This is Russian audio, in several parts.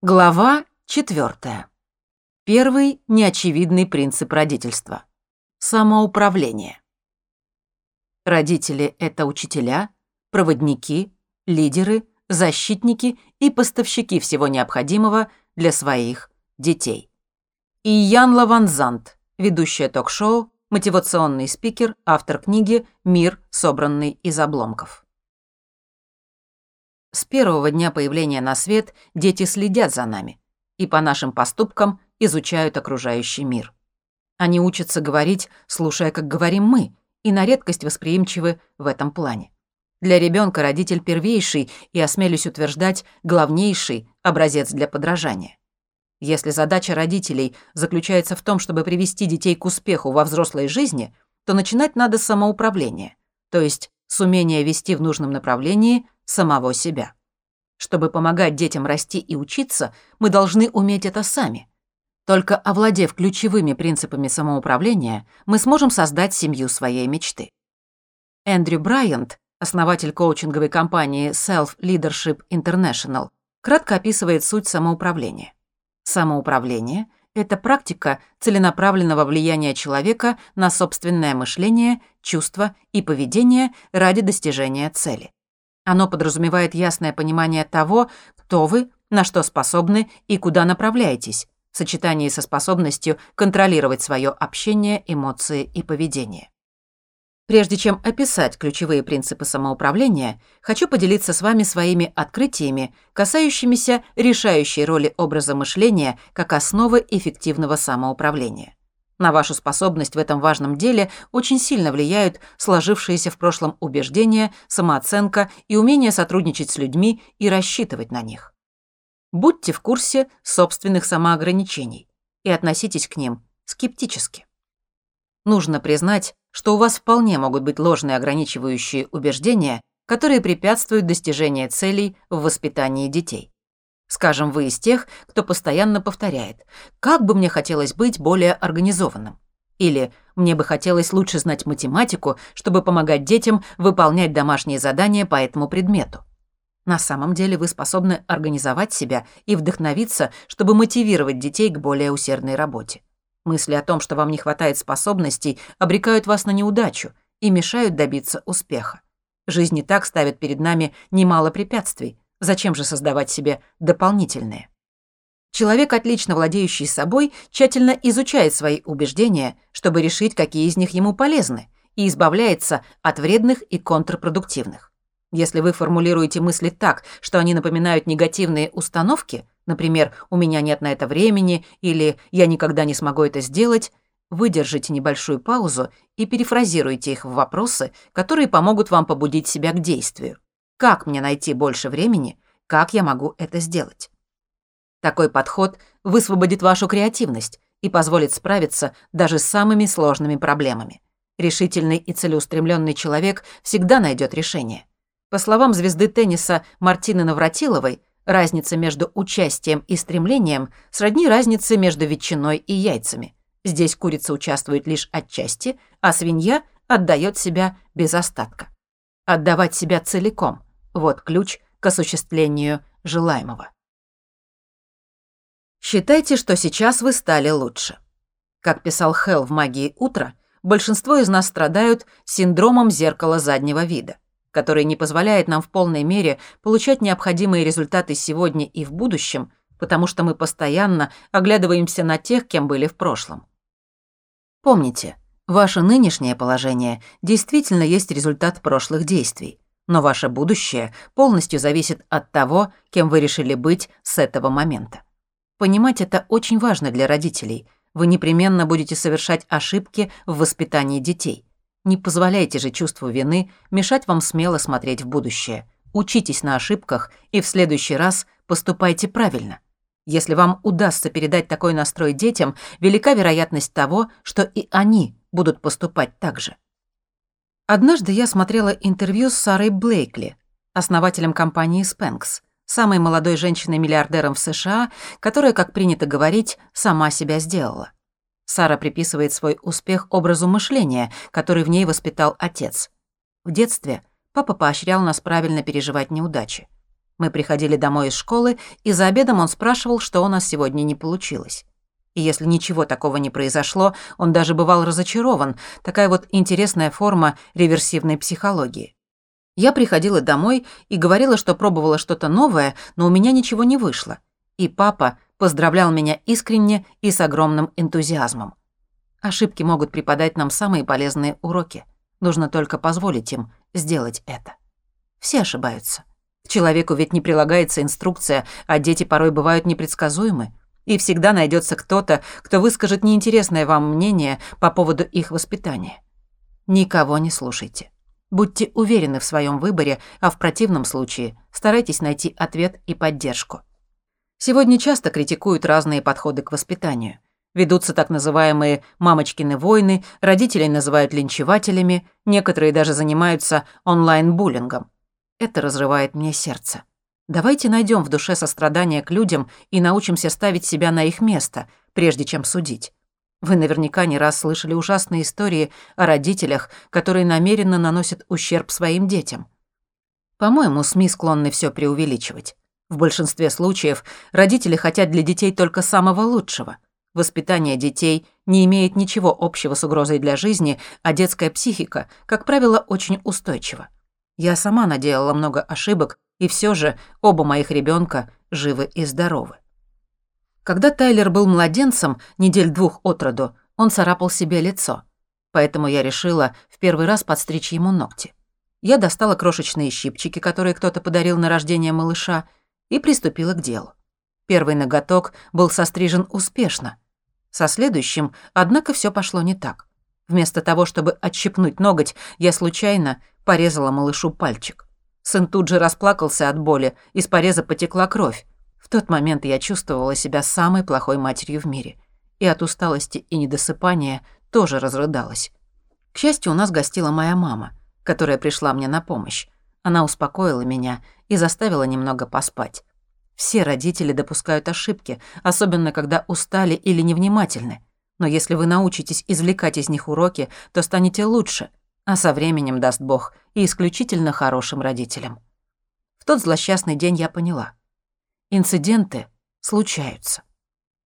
Глава четвертая. Первый неочевидный принцип родительства. Самоуправление. Родители — это учителя, проводники, лидеры, защитники и поставщики всего необходимого для своих детей. И Ян Лаванзант, ведущая ток-шоу, мотивационный спикер, автор книги «Мир, собранный из обломков». С первого дня появления на свет дети следят за нами и по нашим поступкам изучают окружающий мир. Они учатся говорить, слушая, как говорим мы, и на редкость восприимчивы в этом плане. Для ребенка родитель первейший и, осмелюсь утверждать, главнейший образец для подражания. Если задача родителей заключается в том, чтобы привести детей к успеху во взрослой жизни, то начинать надо с самоуправления, то есть с умения вести в нужном направлении самого себя. Чтобы помогать детям расти и учиться, мы должны уметь это сами. Только овладев ключевыми принципами самоуправления, мы сможем создать семью своей мечты. Эндрю Брайант, основатель коучинговой компании Self Leadership International, кратко описывает суть самоуправления. Самоуправление — это практика целенаправленного влияния человека на собственное мышление, чувства и поведение ради достижения цели. Оно подразумевает ясное понимание того, кто вы, на что способны и куда направляетесь, в сочетании со способностью контролировать свое общение, эмоции и поведение. Прежде чем описать ключевые принципы самоуправления, хочу поделиться с вами своими открытиями, касающимися решающей роли образа мышления как основы эффективного самоуправления. На вашу способность в этом важном деле очень сильно влияют сложившиеся в прошлом убеждения, самооценка и умение сотрудничать с людьми и рассчитывать на них. Будьте в курсе собственных самоограничений и относитесь к ним скептически. Нужно признать, что у вас вполне могут быть ложные ограничивающие убеждения, которые препятствуют достижению целей в воспитании детей. Скажем, вы из тех, кто постоянно повторяет «как бы мне хотелось быть более организованным» или «мне бы хотелось лучше знать математику, чтобы помогать детям выполнять домашние задания по этому предмету». На самом деле вы способны организовать себя и вдохновиться, чтобы мотивировать детей к более усердной работе. Мысли о том, что вам не хватает способностей, обрекают вас на неудачу и мешают добиться успеха. Жизнь и так ставит перед нами немало препятствий, Зачем же создавать себе дополнительные? Человек, отлично владеющий собой, тщательно изучает свои убеждения, чтобы решить, какие из них ему полезны, и избавляется от вредных и контрпродуктивных. Если вы формулируете мысли так, что они напоминают негативные установки, например, «у меня нет на это времени» или «я никогда не смогу это сделать», выдержите небольшую паузу и перефразируйте их в вопросы, которые помогут вам побудить себя к действию. Как мне найти больше времени? Как я могу это сделать? Такой подход высвободит вашу креативность и позволит справиться даже с самыми сложными проблемами. Решительный и целеустремленный человек всегда найдет решение. По словам звезды тенниса Мартины Навратиловой, разница между участием и стремлением сродни разнице между ветчиной и яйцами. Здесь курица участвует лишь отчасти, а свинья отдает себя без остатка. Отдавать себя целиком – вот ключ к осуществлению желаемого. Считайте, что сейчас вы стали лучше. Как писал Хелл в «Магии утра», большинство из нас страдают синдромом зеркала заднего вида, который не позволяет нам в полной мере получать необходимые результаты сегодня и в будущем, потому что мы постоянно оглядываемся на тех, кем были в прошлом. Помните, ваше нынешнее положение действительно есть результат прошлых действий, но ваше будущее полностью зависит от того, кем вы решили быть с этого момента. Понимать это очень важно для родителей. Вы непременно будете совершать ошибки в воспитании детей. Не позволяйте же чувству вины мешать вам смело смотреть в будущее. Учитесь на ошибках и в следующий раз поступайте правильно. Если вам удастся передать такой настрой детям, велика вероятность того, что и они будут поступать так же. Однажды я смотрела интервью с Сарой Блейкли, основателем компании Spanx, самой молодой женщиной-миллиардером в США, которая, как принято говорить, сама себя сделала. Сара приписывает свой успех образу мышления, который в ней воспитал отец. В детстве папа поощрял нас правильно переживать неудачи. Мы приходили домой из школы, и за обедом он спрашивал, что у нас сегодня не получилось. И если ничего такого не произошло, он даже бывал разочарован. Такая вот интересная форма реверсивной психологии. Я приходила домой и говорила, что пробовала что-то новое, но у меня ничего не вышло. И папа поздравлял меня искренне и с огромным энтузиазмом. Ошибки могут преподать нам самые полезные уроки. Нужно только позволить им сделать это. Все ошибаются. К человеку ведь не прилагается инструкция, а дети порой бывают непредсказуемы. И всегда найдется кто-то, кто выскажет неинтересное вам мнение по поводу их воспитания. Никого не слушайте. Будьте уверены в своем выборе, а в противном случае старайтесь найти ответ и поддержку. Сегодня часто критикуют разные подходы к воспитанию. Ведутся так называемые «мамочкины войны», родителей называют линчевателями, некоторые даже занимаются онлайн-буллингом. Это разрывает мне сердце. Давайте найдем в душе сострадание к людям и научимся ставить себя на их место, прежде чем судить. Вы наверняка не раз слышали ужасные истории о родителях, которые намеренно наносят ущерб своим детям. По-моему, СМИ склонны все преувеличивать. В большинстве случаев родители хотят для детей только самого лучшего. Воспитание детей не имеет ничего общего с угрозой для жизни, а детская психика, как правило, очень устойчива. Я сама наделала много ошибок, и все же оба моих ребенка живы и здоровы. Когда Тайлер был младенцем, недель двух от роду, он царапал себе лицо. Поэтому я решила в первый раз подстричь ему ногти. Я достала крошечные щипчики, которые кто-то подарил на рождение малыша, и приступила к делу. Первый ноготок был сострижен успешно. Со следующим, однако, все пошло не так. Вместо того, чтобы отщипнуть ноготь, я случайно порезала малышу пальчик. Сын тут же расплакался от боли, из пореза потекла кровь. В тот момент я чувствовала себя самой плохой матерью в мире. И от усталости и недосыпания тоже разрыдалась. К счастью, у нас гостила моя мама, которая пришла мне на помощь. Она успокоила меня и заставила немного поспать. Все родители допускают ошибки, особенно когда устали или невнимательны. Но если вы научитесь извлекать из них уроки, то станете лучше, а со временем, даст Бог, и исключительно хорошим родителям. В тот злосчастный день я поняла. Инциденты случаются.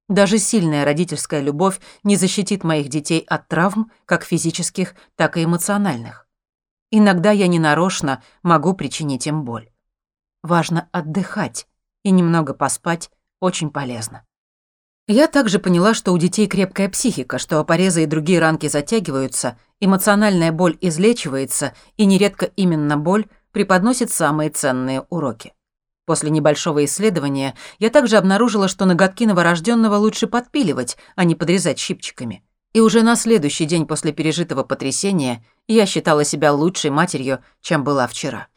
Даже сильная родительская любовь не защитит моих детей от травм, как физических, так и эмоциональных. Иногда я ненарочно могу причинить им боль. Важно отдыхать, и немного поспать очень полезно. Я также поняла, что у детей крепкая психика, что порезы и другие ранки затягиваются, эмоциональная боль излечивается, и нередко именно боль преподносит самые ценные уроки. После небольшого исследования я также обнаружила, что ноготки новорожденного лучше подпиливать, а не подрезать щипчиками. И уже на следующий день после пережитого потрясения я считала себя лучшей матерью, чем была вчера.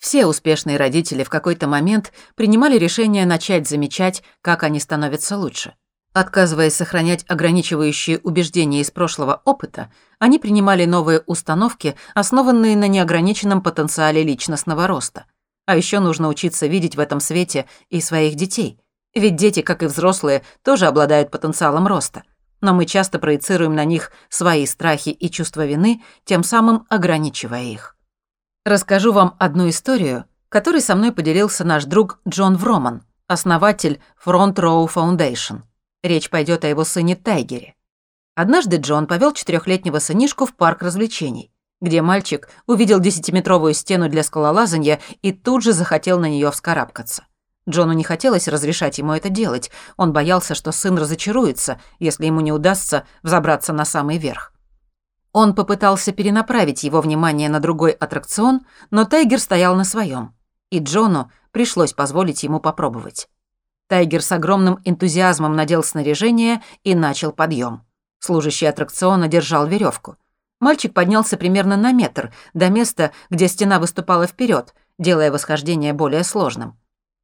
Все успешные родители в какой-то момент принимали решение начать замечать, как они становятся лучше. Отказываясь сохранять ограничивающие убеждения из прошлого опыта, они принимали новые установки, основанные на неограниченном потенциале личностного роста. А еще нужно учиться видеть в этом свете и своих детей. Ведь дети, как и взрослые, тоже обладают потенциалом роста. Но мы часто проецируем на них свои страхи и чувство вины, тем самым ограничивая их. Расскажу вам одну историю, которой со мной поделился наш друг Джон Вроман, основатель Front Row Foundation. Речь пойдет о его сыне Тайгере. Однажды Джон повел четырехлетнего сынишку в парк развлечений, где мальчик увидел десятиметровую стену для скалолазания и тут же захотел на нее вскарабкаться. Джону не хотелось разрешать ему это делать, он боялся, что сын разочаруется, если ему не удастся взобраться на самый верх. Он попытался перенаправить его внимание на другой аттракцион, но Тайгер стоял на своем, и Джону пришлось позволить ему попробовать. Тайгер с огромным энтузиазмом надел снаряжение и начал подъем. Служащий аттракциона держал веревку. Мальчик поднялся примерно на метр, до места, где стена выступала вперед, делая восхождение более сложным.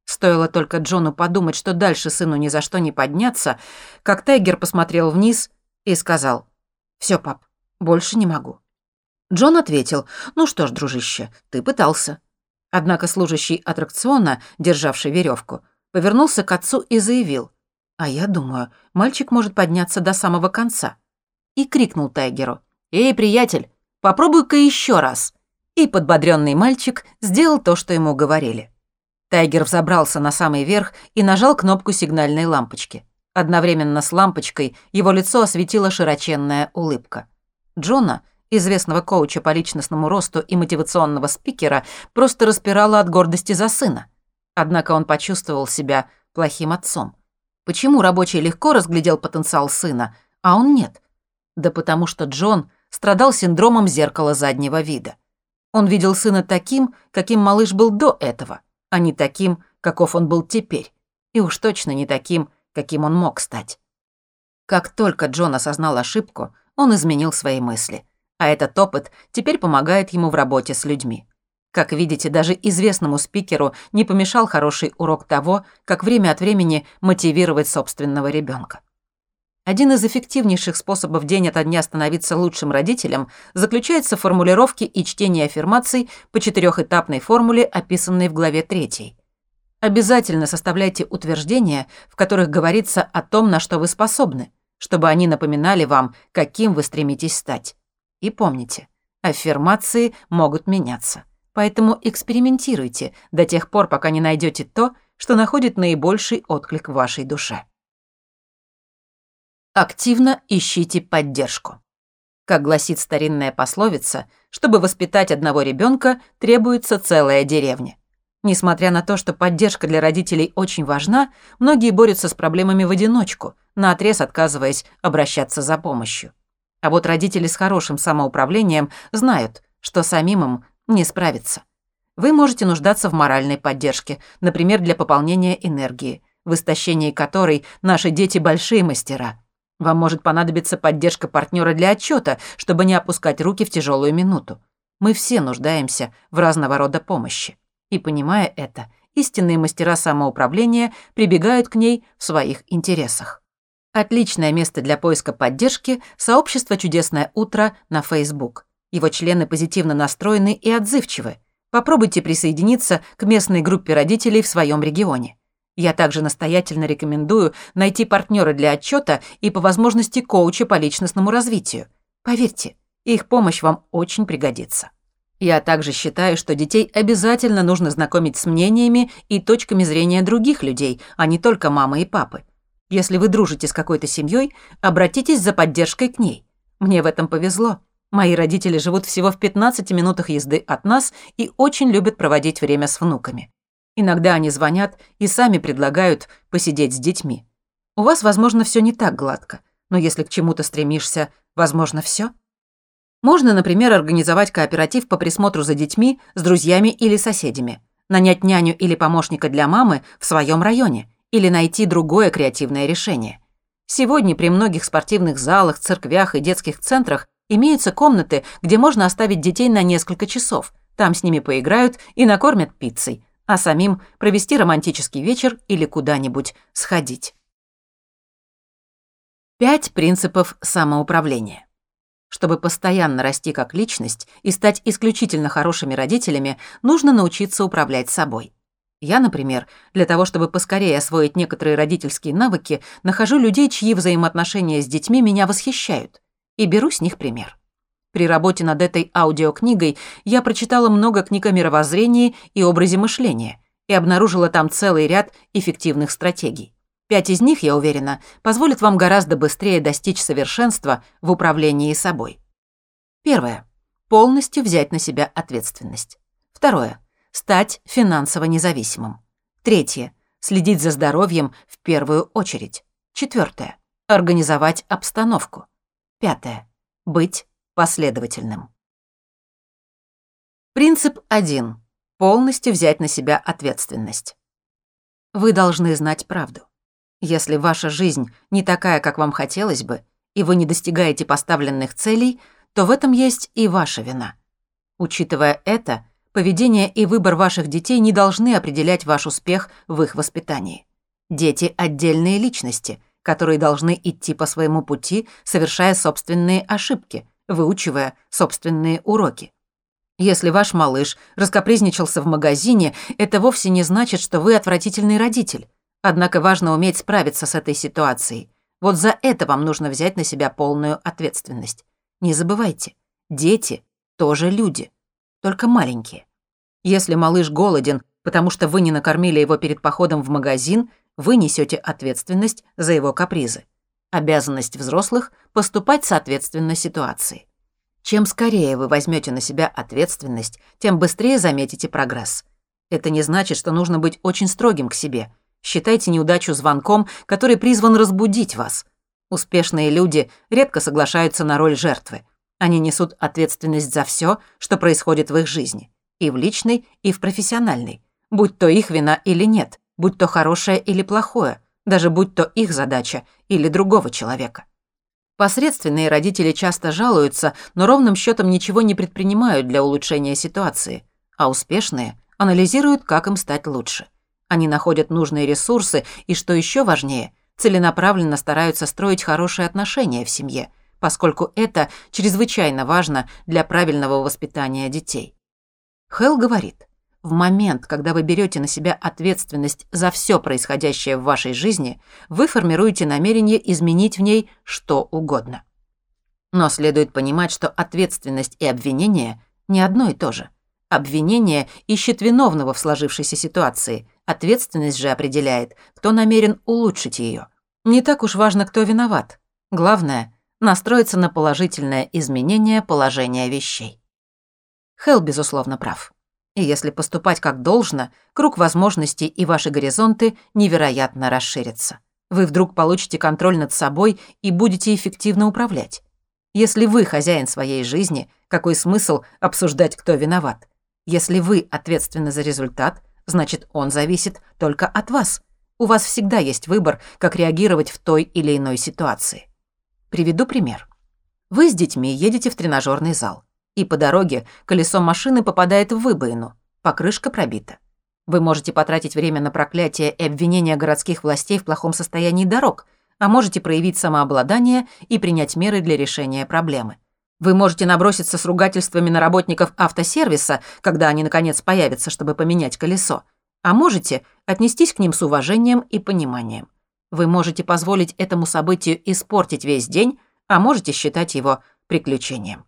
Стоило только Джону подумать, что дальше сыну ни за что не подняться, как Тайгер посмотрел вниз и сказал «Всё, пап, больше не могу». Джон ответил, «Ну что ж, дружище, ты пытался». Однако служащий аттракциона, державший веревку, повернулся к отцу и заявил, «А я думаю, мальчик может подняться до самого конца». И крикнул Тайгеру, «Эй, приятель, попробуй-ка еще раз». И подбодренный мальчик сделал то, что ему говорили. Тайгер взобрался на самый верх и нажал кнопку сигнальной лампочки. Одновременно с лампочкой его лицо осветила широченная улыбка. Джона, известного коуча по личностному росту и мотивационного спикера, просто распирала от гордости за сына. Однако он почувствовал себя плохим отцом. Почему рабочий легко разглядел потенциал сына, а он нет? Да потому что Джон страдал синдромом зеркала заднего вида. Он видел сына таким, каким малыш был до этого, а не таким, каков он был теперь. И уж точно не таким, каким он мог стать. Как только Джон осознал ошибку, он изменил свои мысли. А этот опыт теперь помогает ему в работе с людьми. Как видите, даже известному спикеру не помешал хороший урок того, как время от времени мотивировать собственного ребенка. Один из эффективнейших способов день ото дня становиться лучшим родителем заключается в формулировке и чтении аффирмаций по четырехэтапной формуле, описанной в главе 3. Обязательно составляйте утверждения, в которых говорится о том, на что вы способны, чтобы они напоминали вам, каким вы стремитесь стать. И помните, аффирмации могут меняться. Поэтому экспериментируйте до тех пор, пока не найдете то, что находит наибольший отклик в вашей душе. Активно ищите поддержку. Как гласит старинная пословица, чтобы воспитать одного ребенка, требуется целая деревня. Несмотря на то, что поддержка для родителей очень важна, многие борются с проблемами в одиночку, наотрез отказываясь обращаться за помощью. А вот родители с хорошим самоуправлением знают, что самим им не справиться. Вы можете нуждаться в моральной поддержке, например, для пополнения энергии, в истощении которой наши дети большие мастера. Вам может понадобиться поддержка партнера для отчета, чтобы не опускать руки в тяжелую минуту. Мы все нуждаемся в разного рода помощи. И понимая это, истинные мастера самоуправления прибегают к ней в своих интересах. Отличное место для поиска поддержки – сообщество «Чудесное утро» на Facebook. Его члены позитивно настроены и отзывчивы. Попробуйте присоединиться к местной группе родителей в своем регионе. Я также настоятельно рекомендую найти партнера для отчета и по возможности коуча по личностному развитию. Поверьте, их помощь вам очень пригодится. Я также считаю, что детей обязательно нужно знакомить с мнениями и точками зрения других людей, а не только мамы и папы. Если вы дружите с какой-то семьей, обратитесь за поддержкой к ней. Мне в этом повезло. Мои родители живут всего в 15 минутах езды от нас и очень любят проводить время с внуками. Иногда они звонят и сами предлагают посидеть с детьми. У вас, возможно, все не так гладко, но если к чему-то стремишься, возможно, все. Можно, например, организовать кооператив по присмотру за детьми с друзьями или соседями, нанять няню или помощника для мамы в своем районе или найти другое креативное решение. Сегодня при многих спортивных залах, церквях и детских центрах имеются комнаты, где можно оставить детей на несколько часов. Там с ними поиграют и накормят пиццей, а самим провести романтический вечер или куда-нибудь сходить. Пять принципов самоуправления. Чтобы постоянно расти как личность и стать исключительно хорошими родителями, нужно научиться управлять собой. Я, например, для того, чтобы поскорее освоить некоторые родительские навыки, нахожу людей, чьи взаимоотношения с детьми меня восхищают, и беру с них пример. При работе над этой аудиокнигой я прочитала много книг о мировоззрении и образе мышления и обнаружила там целый ряд эффективных стратегий. Пять из них, я уверена, позволят вам гораздо быстрее достичь совершенства в управлении собой. Первое. Полностью взять на себя ответственность. Второе. Стать финансово независимым. Третье. Следить за здоровьем в первую очередь. Четвертое. Организовать обстановку. Пятое. Быть последовательным. Принцип 1. Полностью взять на себя ответственность. Вы должны знать правду. Если ваша жизнь не такая, как вам хотелось бы, и вы не достигаете поставленных целей, то в этом есть и ваша вина. Учитывая это, поведение и выбор ваших детей не должны определять ваш успех в их воспитании. Дети — отдельные личности, которые должны идти по своему пути, совершая собственные ошибки, выучивая собственные уроки. Если ваш малыш раскопризничался в магазине, это вовсе не значит, что вы отвратительный родитель. Однако важно уметь справиться с этой ситуацией. Вот за это вам нужно взять на себя полную ответственность. Не забывайте, дети тоже люди, только маленькие. Если малыш голоден, Потому что вы не накормили его перед походом в магазин, вы несете ответственность за его капризы. Обязанность взрослых – поступать соответственно ситуации. Чем скорее вы возьмете на себя ответственность, тем быстрее заметите прогресс. Это не значит, что нужно быть очень строгим к себе. Считайте неудачу звонком, который призван разбудить вас. Успешные люди редко соглашаются на роль жертвы. Они несут ответственность за все, что происходит в их жизни. И в личной, и в профессиональной. Будь то их вина или нет, будь то хорошее или плохое, даже будь то их задача или другого человека. Посредственные родители часто жалуются, но ровным счетом ничего не предпринимают для улучшения ситуации, а успешные анализируют, как им стать лучше. Они находят нужные ресурсы и, что еще важнее, целенаправленно стараются строить хорошие отношения в семье, поскольку это чрезвычайно важно для правильного воспитания детей. Хелл говорит, в момент, когда вы берете на себя ответственность за все происходящее в вашей жизни, вы формируете намерение изменить в ней что угодно. Но следует понимать, что ответственность и обвинение не одно и то же. Обвинение ищет виновного в сложившейся ситуации, ответственность же определяет, кто намерен улучшить ее. Не так уж важно, кто виноват. Главное — настроиться на положительное изменение положения вещей. Хелл, безусловно, прав. И если поступать как должно, круг возможностей и ваши горизонты невероятно расширятся. Вы вдруг получите контроль над собой и будете эффективно управлять. Если вы хозяин своей жизни, какой смысл обсуждать, кто виноват? Если вы ответственны за результат, значит, он зависит только от вас. У вас всегда есть выбор, как реагировать в той или иной ситуации. Приведу пример. Вы с детьми едете в тренажерный зал и по дороге колесо машины попадает в выбоину, покрышка пробита. Вы можете потратить время на проклятие и обвинение городских властей в плохом состоянии дорог, а можете проявить самообладание и принять меры для решения проблемы. Вы можете наброситься с ругательствами на работников автосервиса, когда они наконец появятся, чтобы поменять колесо, а можете отнестись к ним с уважением и пониманием. Вы можете позволить этому событию испортить весь день, а можете считать его приключением.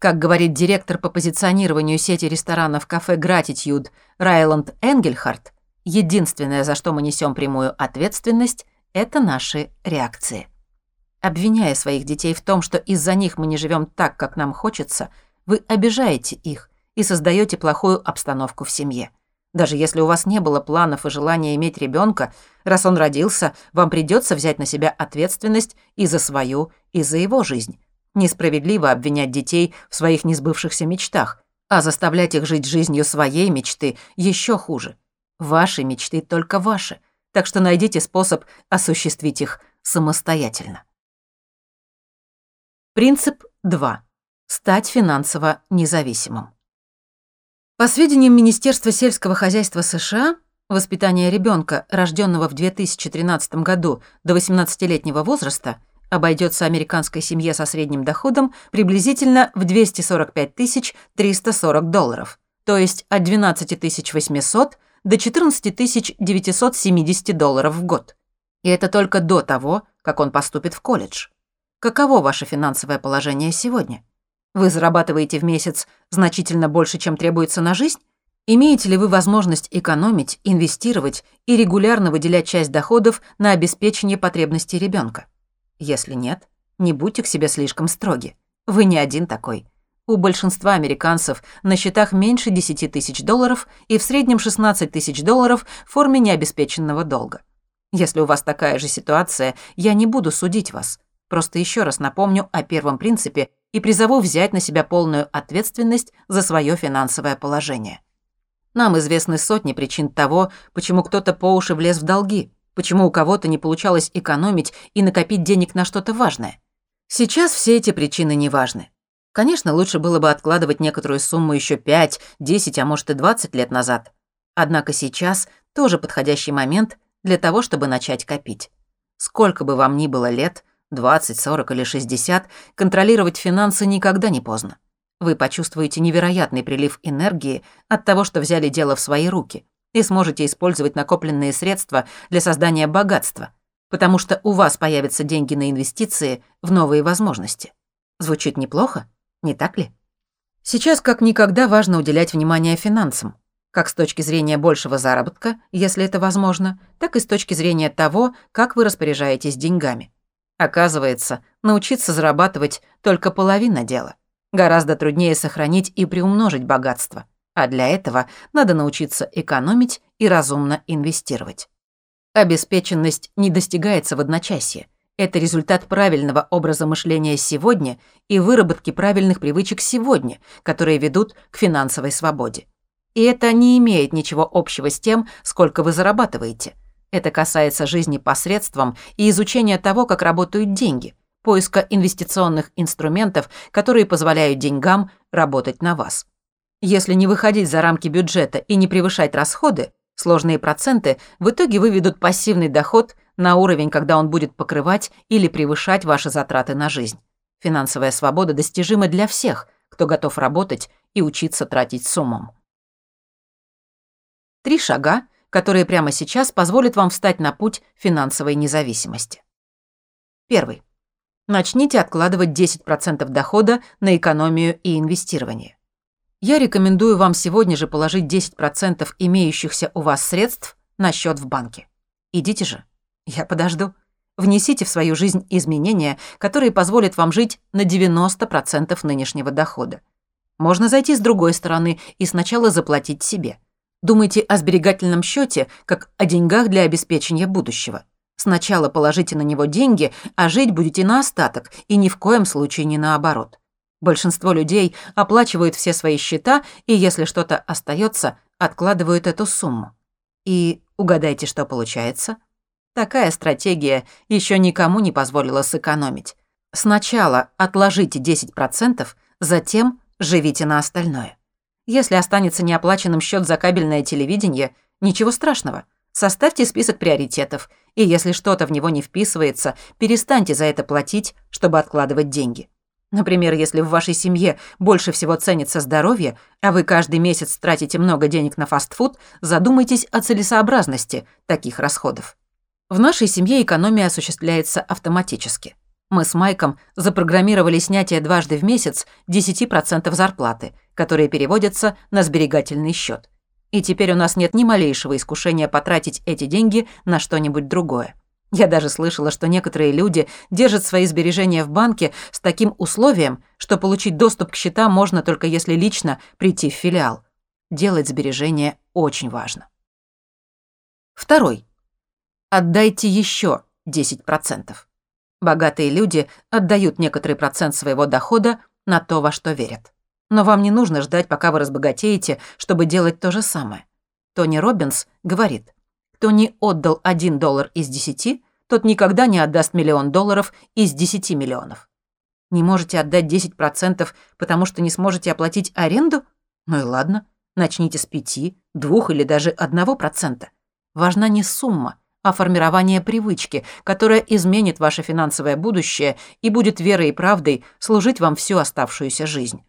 Как говорит директор по позиционированию сети ресторанов кафе «Гратитюд» Райланд Энгельхарт, единственное, за что мы несем прямую ответственность, это наши реакции. Обвиняя своих детей в том, что из-за них мы не живем так, как нам хочется, вы обижаете их и создаете плохую обстановку в семье. Даже если у вас не было планов и желания иметь ребенка, раз он родился, вам придется взять на себя ответственность и за свою, и за его жизнь. Несправедливо обвинять детей в своих несбывшихся мечтах, а заставлять их жить жизнью своей мечты еще хуже. Ваши мечты только ваши, так что найдите способ осуществить их самостоятельно. Принцип 2. Стать финансово независимым. По сведениям Министерства сельского хозяйства США, воспитание ребенка, рожденного в 2013 году до 18-летнего возраста, обойдется американской семье со средним доходом приблизительно в 245 340 долларов, то есть от 12 800 до 14 970 долларов в год. И это только до того, как он поступит в колледж. Каково ваше финансовое положение сегодня? Вы зарабатываете в месяц значительно больше, чем требуется на жизнь? Имеете ли вы возможность экономить, инвестировать и регулярно выделять часть доходов на обеспечение потребностей ребенка? Если нет, не будьте к себе слишком строги. Вы не один такой. У большинства американцев на счетах меньше 10 тысяч долларов и в среднем 16 тысяч долларов в форме необеспеченного долга. Если у вас такая же ситуация, я не буду судить вас. Просто еще раз напомню о первом принципе и призову взять на себя полную ответственность за свое финансовое положение. Нам известны сотни причин того, почему кто-то по уши влез в долги, почему у кого-то не получалось экономить и накопить денег на что-то важное. Сейчас все эти причины не важны. Конечно, лучше было бы откладывать некоторую сумму еще 5, 10, а может и 20 лет назад. Однако сейчас тоже подходящий момент для того, чтобы начать копить. Сколько бы вам ни было лет, 20, 40 или 60, контролировать финансы никогда не поздно. Вы почувствуете невероятный прилив энергии от того, что взяли дело в свои руки – и сможете использовать накопленные средства для создания богатства, потому что у вас появятся деньги на инвестиции в новые возможности. Звучит неплохо, не так ли? Сейчас как никогда важно уделять внимание финансам. как с точки зрения большего заработка, если это возможно, так и с точки зрения того, как вы распоряжаетесь деньгами. Оказывается, научиться зарабатывать только половина дела. Гораздо труднее сохранить и приумножить богатство. А для этого надо научиться экономить и разумно инвестировать. Обеспеченность не достигается в одночасье. Это результат правильного образа мышления сегодня и выработки правильных привычек сегодня, которые ведут к финансовой свободе. И это не имеет ничего общего с тем, сколько вы зарабатываете. Это касается жизни посредством и изучения того, как работают деньги, поиска инвестиционных инструментов, которые позволяют деньгам работать на вас. Если не выходить за рамки бюджета и не превышать расходы, сложные проценты в итоге выведут пассивный доход на уровень, когда он будет покрывать или превышать ваши затраты на жизнь. Финансовая свобода достижима для всех, кто готов работать и учиться тратить с умом. Три шага, которые прямо сейчас позволят вам встать на путь финансовой независимости. Первый. Начните откладывать 10% дохода на экономию и инвестирование. Я рекомендую вам сегодня же положить 10% имеющихся у вас средств на счет в банке. Идите же. Я подожду. Внесите в свою жизнь изменения, которые позволят вам жить на 90% нынешнего дохода. Можно зайти с другой стороны и сначала заплатить себе. Думайте о сберегательном счете как о деньгах для обеспечения будущего. Сначала положите на него деньги, а жить будете на остаток, и ни в коем случае не наоборот. Большинство людей оплачивают все свои счета, и если что-то остается, откладывают эту сумму. И угадайте, что получается? Такая стратегия еще никому не позволила сэкономить. Сначала отложите 10%, затем живите на остальное. Если останется неоплаченным счет за кабельное телевидение, ничего страшного. Составьте список приоритетов, и если что-то в него не вписывается, перестаньте за это платить, чтобы откладывать деньги. Например, если в вашей семье больше всего ценится здоровье, а вы каждый месяц тратите много денег на фастфуд, задумайтесь о целесообразности таких расходов. В нашей семье экономия осуществляется автоматически. Мы с Майком запрограммировали снятие дважды в месяц 10% зарплаты, которые переводятся на сберегательный счет. И теперь у нас нет ни малейшего искушения потратить эти деньги на что-нибудь другое. Я даже слышала, что некоторые люди держат свои сбережения в банке с таким условием, что получить доступ к счетам можно только если лично прийти в филиал. Делать сбережения очень важно. Второй. Отдайте еще 10%. Богатые люди отдают некоторый процент своего дохода на то, во что верят. Но вам не нужно ждать, пока вы разбогатеете, чтобы делать то же самое. Тони Робинс говорит – кто не отдал 1 доллар из 10, тот никогда не отдаст миллион долларов из 10 миллионов. Не можете отдать 10%, потому что не сможете оплатить аренду? Ну и ладно, начните с 5, 2 или даже 1%. Важна не сумма, а формирование привычки, которая изменит ваше финансовое будущее и будет верой и правдой служить вам всю оставшуюся жизнь.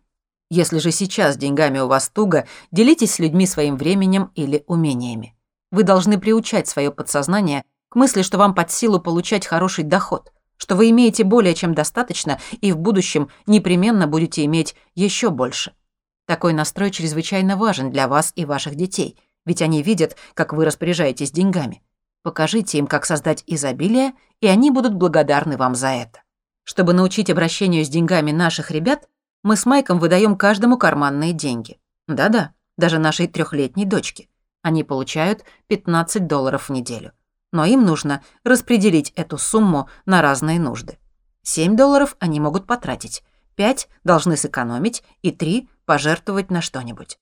Если же сейчас деньгами у вас туго, делитесь с людьми своим временем или умениями. Вы должны приучать свое подсознание к мысли, что вам под силу получать хороший доход, что вы имеете более чем достаточно и в будущем непременно будете иметь еще больше. Такой настрой чрезвычайно важен для вас и ваших детей, ведь они видят, как вы распоряжаетесь деньгами. Покажите им, как создать изобилие, и они будут благодарны вам за это. Чтобы научить обращению с деньгами наших ребят, мы с Майком выдаем каждому карманные деньги. Да-да, даже нашей трехлетней дочке. Они получают 15 долларов в неделю. Но им нужно распределить эту сумму на разные нужды. 7 долларов они могут потратить, 5 должны сэкономить и 3 пожертвовать на что-нибудь.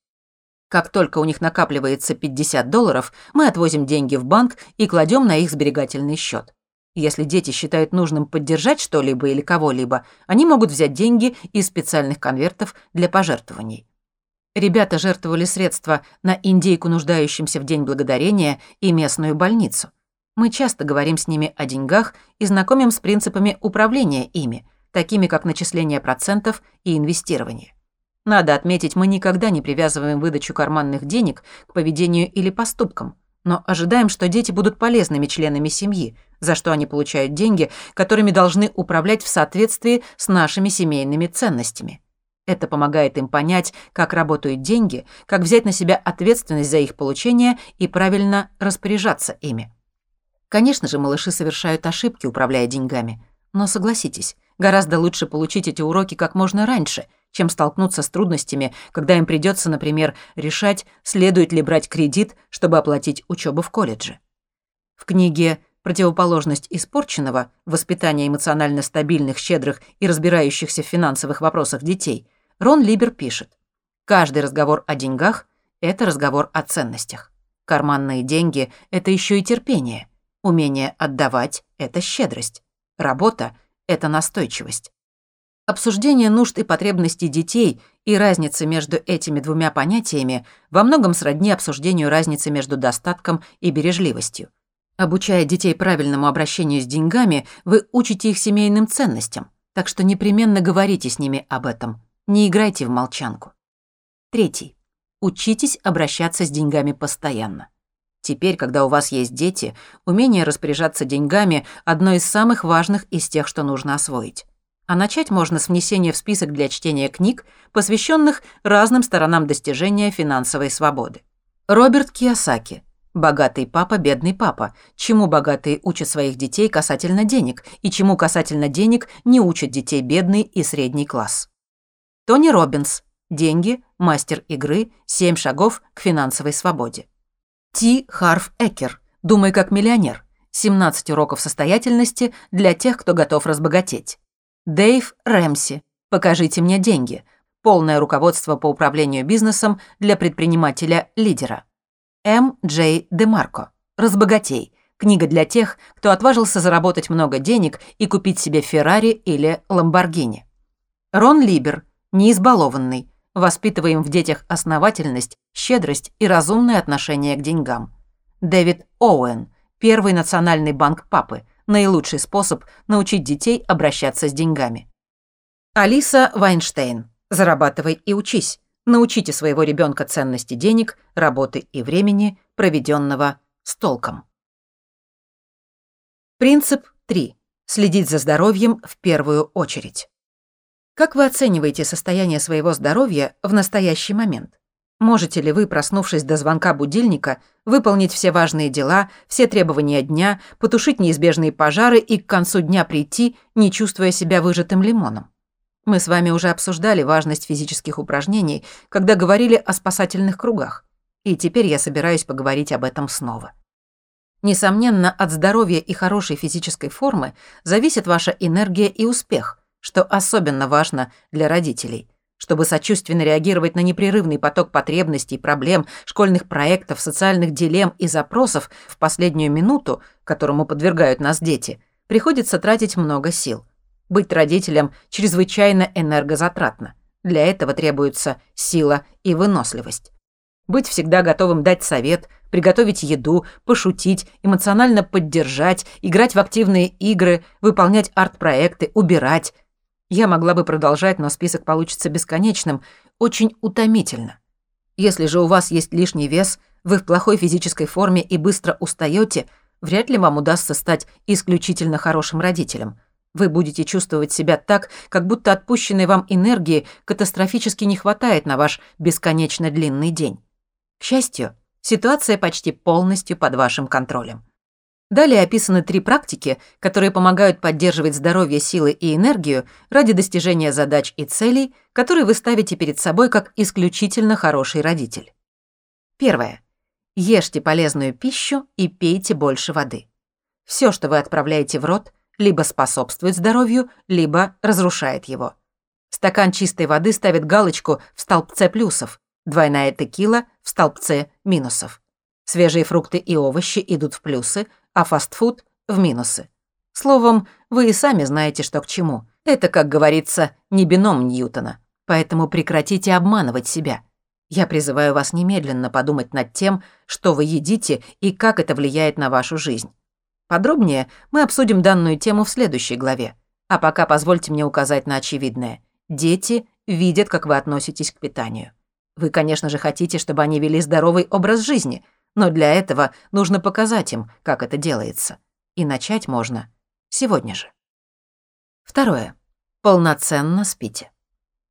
Как только у них накапливается 50 долларов, мы отвозим деньги в банк и кладем на их сберегательный счет. Если дети считают нужным поддержать что-либо или кого-либо, они могут взять деньги из специальных конвертов для пожертвований. Ребята жертвовали средства на индейку нуждающимся в День Благодарения и местную больницу. Мы часто говорим с ними о деньгах и знакомим с принципами управления ими, такими как начисление процентов и инвестирование. Надо отметить, мы никогда не привязываем выдачу карманных денег к поведению или поступкам, но ожидаем, что дети будут полезными членами семьи, за что они получают деньги, которыми должны управлять в соответствии с нашими семейными ценностями. Это помогает им понять, как работают деньги, как взять на себя ответственность за их получение и правильно распоряжаться ими. Конечно же, малыши совершают ошибки, управляя деньгами. Но согласитесь, гораздо лучше получить эти уроки как можно раньше, чем столкнуться с трудностями, когда им придется, например, решать, следует ли брать кредит, чтобы оплатить учебу в колледже. В книге «Противоположность испорченного. Воспитание эмоционально стабильных, щедрых и разбирающихся в финансовых вопросах детей» Рон Либер пишет, «Каждый разговор о деньгах – это разговор о ценностях. Карманные деньги – это еще и терпение. Умение отдавать – это щедрость. Работа – это настойчивость. Обсуждение нужд и потребностей детей и разницы между этими двумя понятиями во многом сродни обсуждению разницы между достатком и бережливостью. Обучая детей правильному обращению с деньгами, вы учите их семейным ценностям, так что непременно говорите с ними об этом. Не играйте в молчанку. Третий. Учитесь обращаться с деньгами постоянно. Теперь, когда у вас есть дети, умение распоряжаться деньгами – одно из самых важных из тех, что нужно освоить. А начать можно с внесения в список для чтения книг, посвященных разным сторонам достижения финансовой свободы. Роберт Кiyosaki. «Богатый папа, бедный папа. Чему богатые учат своих детей касательно денег, и чему касательно денег не учат детей бедный и средний класс». Тони Робинс. «Деньги. Мастер игры. Семь шагов к финансовой свободе». Ти Харф Экер. «Думай как миллионер». 17 уроков состоятельности для тех, кто готов разбогатеть. Дэйв Рэмси. «Покажите мне деньги». Полное руководство по управлению бизнесом для предпринимателя-лидера. М. Джей Демарко. «Разбогатей». Книга для тех, кто отважился заработать много денег и купить себе Феррари или Ламборгини. Рон Либер. Неизбалованный воспитываем в детях основательность, щедрость и разумное отношение к деньгам. Дэвид Оуэн, первый национальный банк папы, наилучший способ научить детей обращаться с деньгами. Алиса Вайнштейн, зарабатывай и учись. Научите своего ребенка ценности денег, работы и времени, проведенного с толком. Принцип 3. Следить за здоровьем в первую очередь. Как вы оцениваете состояние своего здоровья в настоящий момент? Можете ли вы, проснувшись до звонка будильника, выполнить все важные дела, все требования дня, потушить неизбежные пожары и к концу дня прийти, не чувствуя себя выжатым лимоном? Мы с вами уже обсуждали важность физических упражнений, когда говорили о спасательных кругах. И теперь я собираюсь поговорить об этом снова. Несомненно, от здоровья и хорошей физической формы зависит ваша энергия и успех – что особенно важно для родителей. Чтобы сочувственно реагировать на непрерывный поток потребностей, проблем, школьных проектов, социальных дилемм и запросов в последнюю минуту, которому подвергают нас дети, приходится тратить много сил. Быть родителем чрезвычайно энергозатратно. Для этого требуется сила и выносливость. Быть всегда готовым дать совет, приготовить еду, пошутить, эмоционально поддержать, играть в активные игры, выполнять арт-проекты, убирать – я могла бы продолжать, но список получится бесконечным, очень утомительно. Если же у вас есть лишний вес, вы в плохой физической форме и быстро устаете, вряд ли вам удастся стать исключительно хорошим родителем. Вы будете чувствовать себя так, как будто отпущенной вам энергии катастрофически не хватает на ваш бесконечно длинный день. К счастью, ситуация почти полностью под вашим контролем. Далее описаны три практики, которые помогают поддерживать здоровье, силы и энергию ради достижения задач и целей, которые вы ставите перед собой как исключительно хороший родитель. Первое. Ешьте полезную пищу и пейте больше воды. Все, что вы отправляете в рот, либо способствует здоровью, либо разрушает его. Стакан чистой воды ставит галочку в столбце плюсов, двойная текила в столбце минусов. Свежие фрукты и овощи идут в плюсы, а фастфуд — в минусы. Словом, вы и сами знаете, что к чему. Это, как говорится, не бином Ньютона. Поэтому прекратите обманывать себя. Я призываю вас немедленно подумать над тем, что вы едите и как это влияет на вашу жизнь. Подробнее мы обсудим данную тему в следующей главе. А пока позвольте мне указать на очевидное. Дети видят, как вы относитесь к питанию. Вы, конечно же, хотите, чтобы они вели здоровый образ жизни – но для этого нужно показать им, как это делается. И начать можно сегодня же. Второе. Полноценно спите.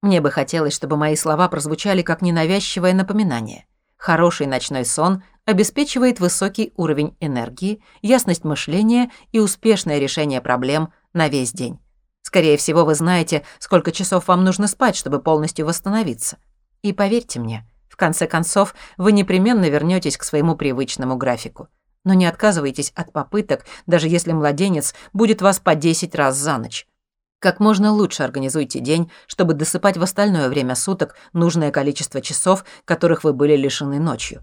Мне бы хотелось, чтобы мои слова прозвучали как ненавязчивое напоминание. Хороший ночной сон обеспечивает высокий уровень энергии, ясность мышления и успешное решение проблем на весь день. Скорее всего, вы знаете, сколько часов вам нужно спать, чтобы полностью восстановиться. И поверьте мне, в конце концов, вы непременно вернётесь к своему привычному графику. Но не отказывайтесь от попыток, даже если младенец будет вас по 10 раз за ночь. Как можно лучше организуйте день, чтобы досыпать в остальное время суток нужное количество часов, которых вы были лишены ночью.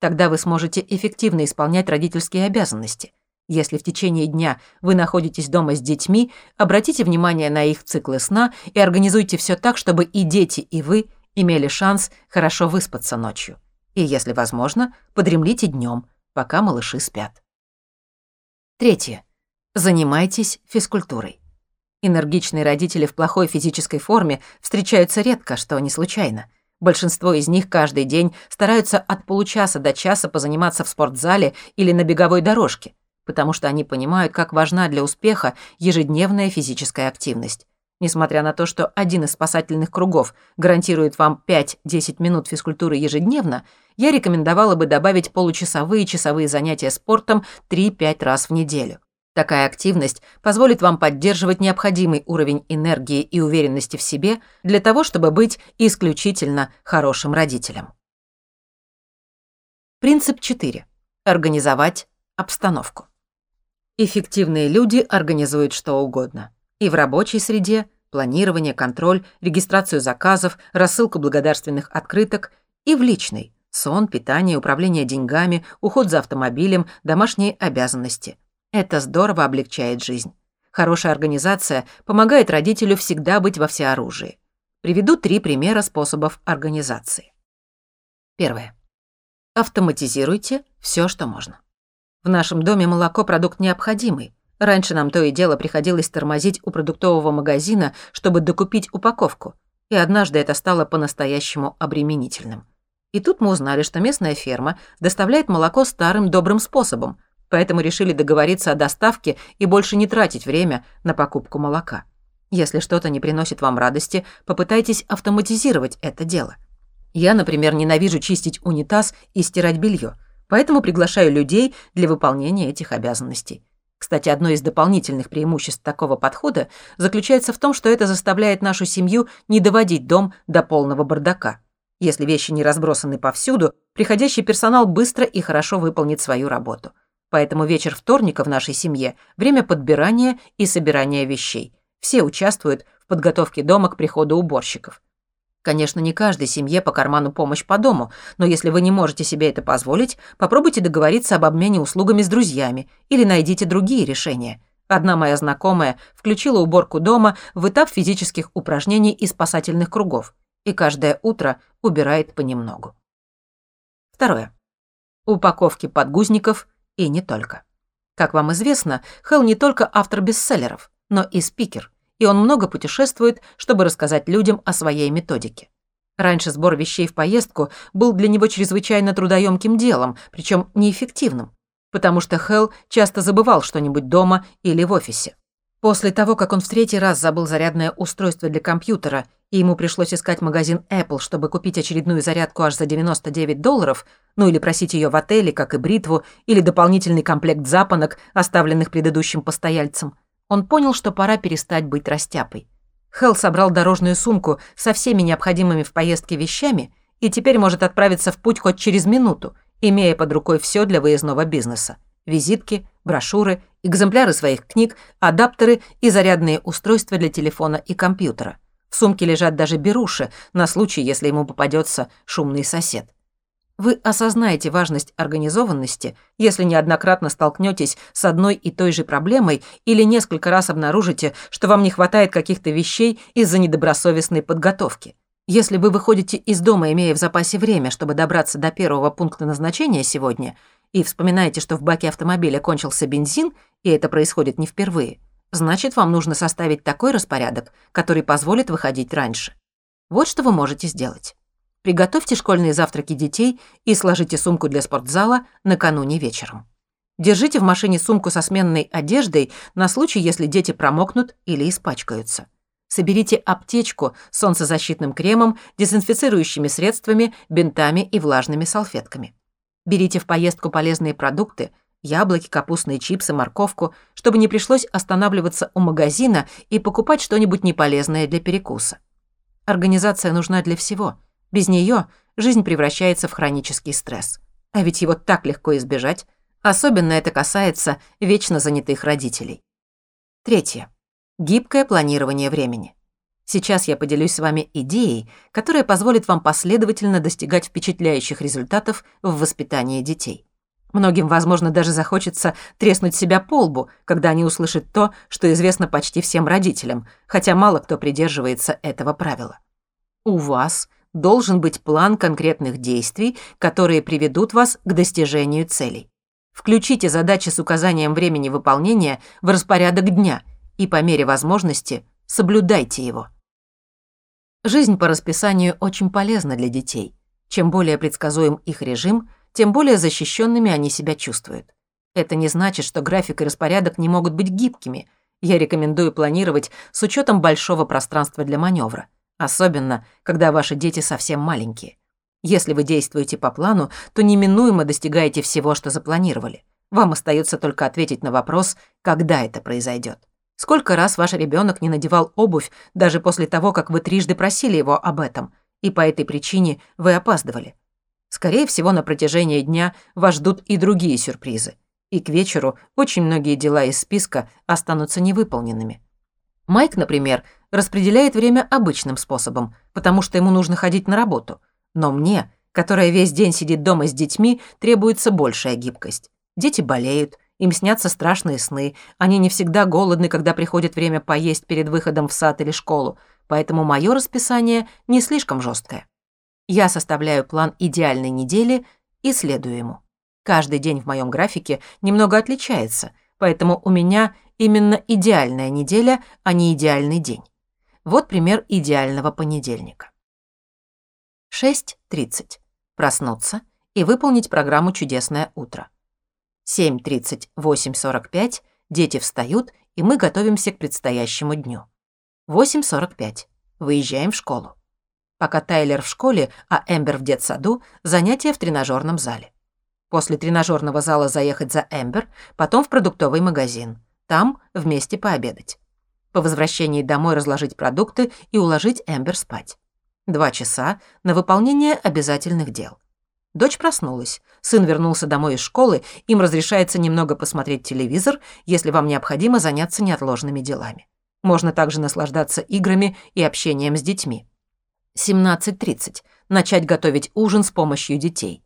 Тогда вы сможете эффективно исполнять родительские обязанности. Если в течение дня вы находитесь дома с детьми, обратите внимание на их циклы сна и организуйте все так, чтобы и дети, и вы имели шанс хорошо выспаться ночью. И, если возможно, подремлите днем, пока малыши спят. Третье. Занимайтесь физкультурой. Энергичные родители в плохой физической форме встречаются редко, что не случайно. Большинство из них каждый день стараются от получаса до часа позаниматься в спортзале или на беговой дорожке, потому что они понимают, как важна для успеха ежедневная физическая активность. Несмотря на то, что один из спасательных кругов гарантирует вам 5-10 минут физкультуры ежедневно, я рекомендовала бы добавить получасовые часовые занятия спортом 3-5 раз в неделю. Такая активность позволит вам поддерживать необходимый уровень энергии и уверенности в себе для того, чтобы быть исключительно хорошим родителем. Принцип 4. Организовать обстановку. Эффективные люди организуют что угодно. И в рабочей среде, планирование, контроль, регистрацию заказов, рассылку благодарственных открыток, и в личной – сон, питание, управление деньгами, уход за автомобилем, домашние обязанности – это здорово облегчает жизнь. Хорошая организация помогает родителю всегда быть во всеоружии. Приведу три примера способов организации. Первое. Автоматизируйте все, что можно. В нашем доме молоко – продукт необходимый. Раньше нам то и дело приходилось тормозить у продуктового магазина, чтобы докупить упаковку. И однажды это стало по-настоящему обременительным. И тут мы узнали, что местная ферма доставляет молоко старым добрым способом – поэтому решили договориться о доставке и больше не тратить время на покупку молока. Если что-то не приносит вам радости, попытайтесь автоматизировать это дело. Я, например, ненавижу чистить унитаз и стирать белье, поэтому приглашаю людей для выполнения этих обязанностей. Кстати, одно из дополнительных преимуществ такого подхода заключается в том, что это заставляет нашу семью не доводить дом до полного бардака. Если вещи не разбросаны повсюду, приходящий персонал быстро и хорошо выполнит свою работу – Поэтому вечер вторника в нашей семье – время подбирания и собирания вещей. Все участвуют в подготовке дома к приходу уборщиков. Конечно, не каждой семье по карману помощь по дому, но если вы не можете себе это позволить, попробуйте договориться об обмене услугами с друзьями или найдите другие решения. Одна моя знакомая включила уборку дома в этап физических упражнений и спасательных кругов, и каждое утро убирает понемногу. Второе. Упаковки подгузников – и не только. Как вам известно, Хелл не только автор бестселлеров, но и спикер, и он много путешествует, чтобы рассказать людям о своей методике. Раньше сбор вещей в поездку был для него чрезвычайно трудоемким делом, причем неэффективным, потому что Хелл часто забывал что-нибудь дома или в офисе. После того, как он в третий раз забыл зарядное устройство для компьютера, и ему пришлось искать магазин Apple, чтобы купить очередную зарядку аж за 99 долларов, ну или просить ее в отеле, как и бритву, или дополнительный комплект запонок, оставленных предыдущим постояльцем, он понял, что пора перестать быть растяпой. Хелл собрал дорожную сумку со всеми необходимыми в поездке вещами и теперь может отправиться в путь хоть через минуту, имея под рукой все для выездного бизнеса визитки, брошюры, экземпляры своих книг, адаптеры и зарядные устройства для телефона и компьютера. В сумке лежат даже беруши на случай, если ему попадется шумный сосед. Вы осознаете важность организованности, если неоднократно столкнетесь с одной и той же проблемой или несколько раз обнаружите, что вам не хватает каких-то вещей из-за недобросовестной подготовки. Если вы выходите из дома, имея в запасе время, чтобы добраться до первого пункта назначения сегодня – и вспоминаете, что в баке автомобиля кончился бензин, и это происходит не впервые, значит, вам нужно составить такой распорядок, который позволит выходить раньше. Вот что вы можете сделать. Приготовьте школьные завтраки детей и сложите сумку для спортзала накануне вечером. Держите в машине сумку со сменной одеждой на случай, если дети промокнут или испачкаются. Соберите аптечку с солнцезащитным кремом, дезинфицирующими средствами, бинтами и влажными салфетками. Берите в поездку полезные продукты, яблоки, капустные чипсы, морковку, чтобы не пришлось останавливаться у магазина и покупать что-нибудь неполезное для перекуса. Организация нужна для всего. Без нее жизнь превращается в хронический стресс. А ведь его так легко избежать. Особенно это касается вечно занятых родителей. Третье. Гибкое планирование времени. Сейчас я поделюсь с вами идеей, которая позволит вам последовательно достигать впечатляющих результатов в воспитании детей. Многим, возможно, даже захочется треснуть себя по лбу, когда они услышат то, что известно почти всем родителям, хотя мало кто придерживается этого правила. У вас должен быть план конкретных действий, которые приведут вас к достижению целей. Включите задачи с указанием времени выполнения в распорядок дня и по мере возможности соблюдайте его. Жизнь по расписанию очень полезна для детей. Чем более предсказуем их режим, тем более защищенными они себя чувствуют. Это не значит, что график и распорядок не могут быть гибкими. Я рекомендую планировать с учетом большого пространства для маневра, особенно когда ваши дети совсем маленькие. Если вы действуете по плану, то неминуемо достигаете всего, что запланировали. Вам остается только ответить на вопрос, когда это произойдет. Сколько раз ваш ребенок не надевал обувь даже после того, как вы трижды просили его об этом, и по этой причине вы опаздывали. Скорее всего, на протяжении дня вас ждут и другие сюрпризы. И к вечеру очень многие дела из списка останутся невыполненными. Майк, например, распределяет время обычным способом, потому что ему нужно ходить на работу. Но мне, которая весь день сидит дома с детьми, требуется большая гибкость. Дети болеют, им снятся страшные сны, они не всегда голодны, когда приходит время поесть перед выходом в сад или школу, поэтому мое расписание не слишком жесткое. Я составляю план идеальной недели и следую ему. Каждый день в моем графике немного отличается, поэтому у меня именно идеальная неделя, а не идеальный день. Вот пример идеального понедельника. 6.30. Проснуться и выполнить программу «Чудесное утро». 7.30, 8.45 дети встают, и мы готовимся к предстоящему дню. 8.45. Выезжаем в школу. Пока Тайлер в школе, а Эмбер в детсаду, занятия в тренажерном зале. После тренажерного зала заехать за Эмбер, потом в продуктовый магазин. Там вместе пообедать. По возвращении домой разложить продукты и уложить Эмбер спать. Два часа на выполнение обязательных дел. Дочь проснулась. Сын вернулся домой из школы, им разрешается немного посмотреть телевизор, если вам необходимо заняться неотложными делами. Можно также наслаждаться играми и общением с детьми. 17.30. Начать готовить ужин с помощью детей.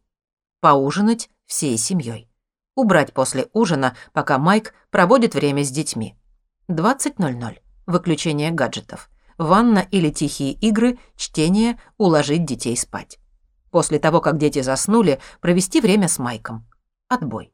Поужинать всей семьей. Убрать после ужина, пока Майк проводит время с детьми. 20.00. Выключение гаджетов. Ванна или тихие игры, чтение, уложить детей спать. После того, как дети заснули, провести время с Майком. Отбой.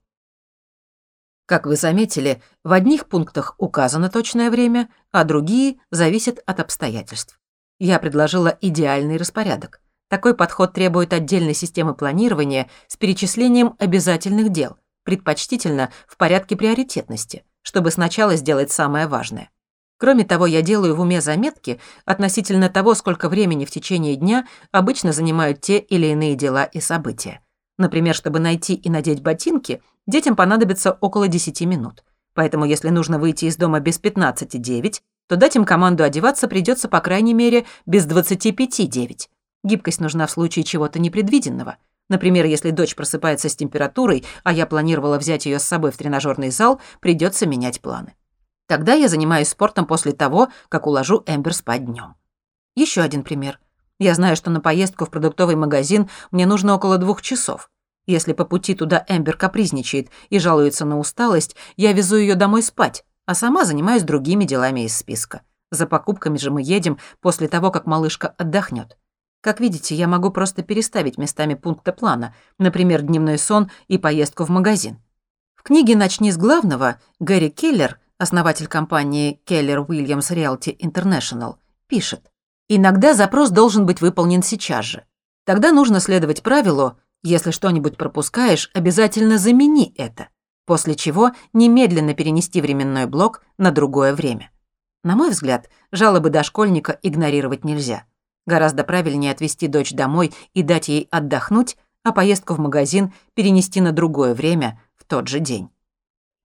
Как вы заметили, в одних пунктах указано точное время, а другие зависят от обстоятельств. Я предложила идеальный распорядок. Такой подход требует отдельной системы планирования с перечислением обязательных дел, предпочтительно в порядке приоритетности, чтобы сначала сделать самое важное. Кроме того, я делаю в уме заметки относительно того, сколько времени в течение дня обычно занимают те или иные дела и события. Например, чтобы найти и надеть ботинки, детям понадобится около 10 минут. Поэтому если нужно выйти из дома без 15,9, то дать им команду одеваться придется по крайней мере без 25,9. Гибкость нужна в случае чего-то непредвиденного. Например, если дочь просыпается с температурой, а я планировала взять ее с собой в тренажерный зал, придется менять планы. Тогда я занимаюсь спортом после того, как уложу Эмбер спать днем. Еще один пример. Я знаю, что на поездку в продуктовый магазин мне нужно около двух часов. Если по пути туда Эмбер капризничает и жалуется на усталость, я везу ее домой спать, а сама занимаюсь другими делами из списка. За покупками же мы едем после того, как малышка отдохнет. Как видите, я могу просто переставить местами пункты плана, например, дневной сон и поездку в магазин. В книге «Начни с главного» Гэри Келлер – основатель компании Keller Williams Realty International, пишет, «Иногда запрос должен быть выполнен сейчас же. Тогда нужно следовать правилу «если что-нибудь пропускаешь, обязательно замени это», после чего немедленно перенести временной блок на другое время. На мой взгляд, жалобы дошкольника игнорировать нельзя. Гораздо правильнее отвезти дочь домой и дать ей отдохнуть, а поездку в магазин перенести на другое время в тот же день.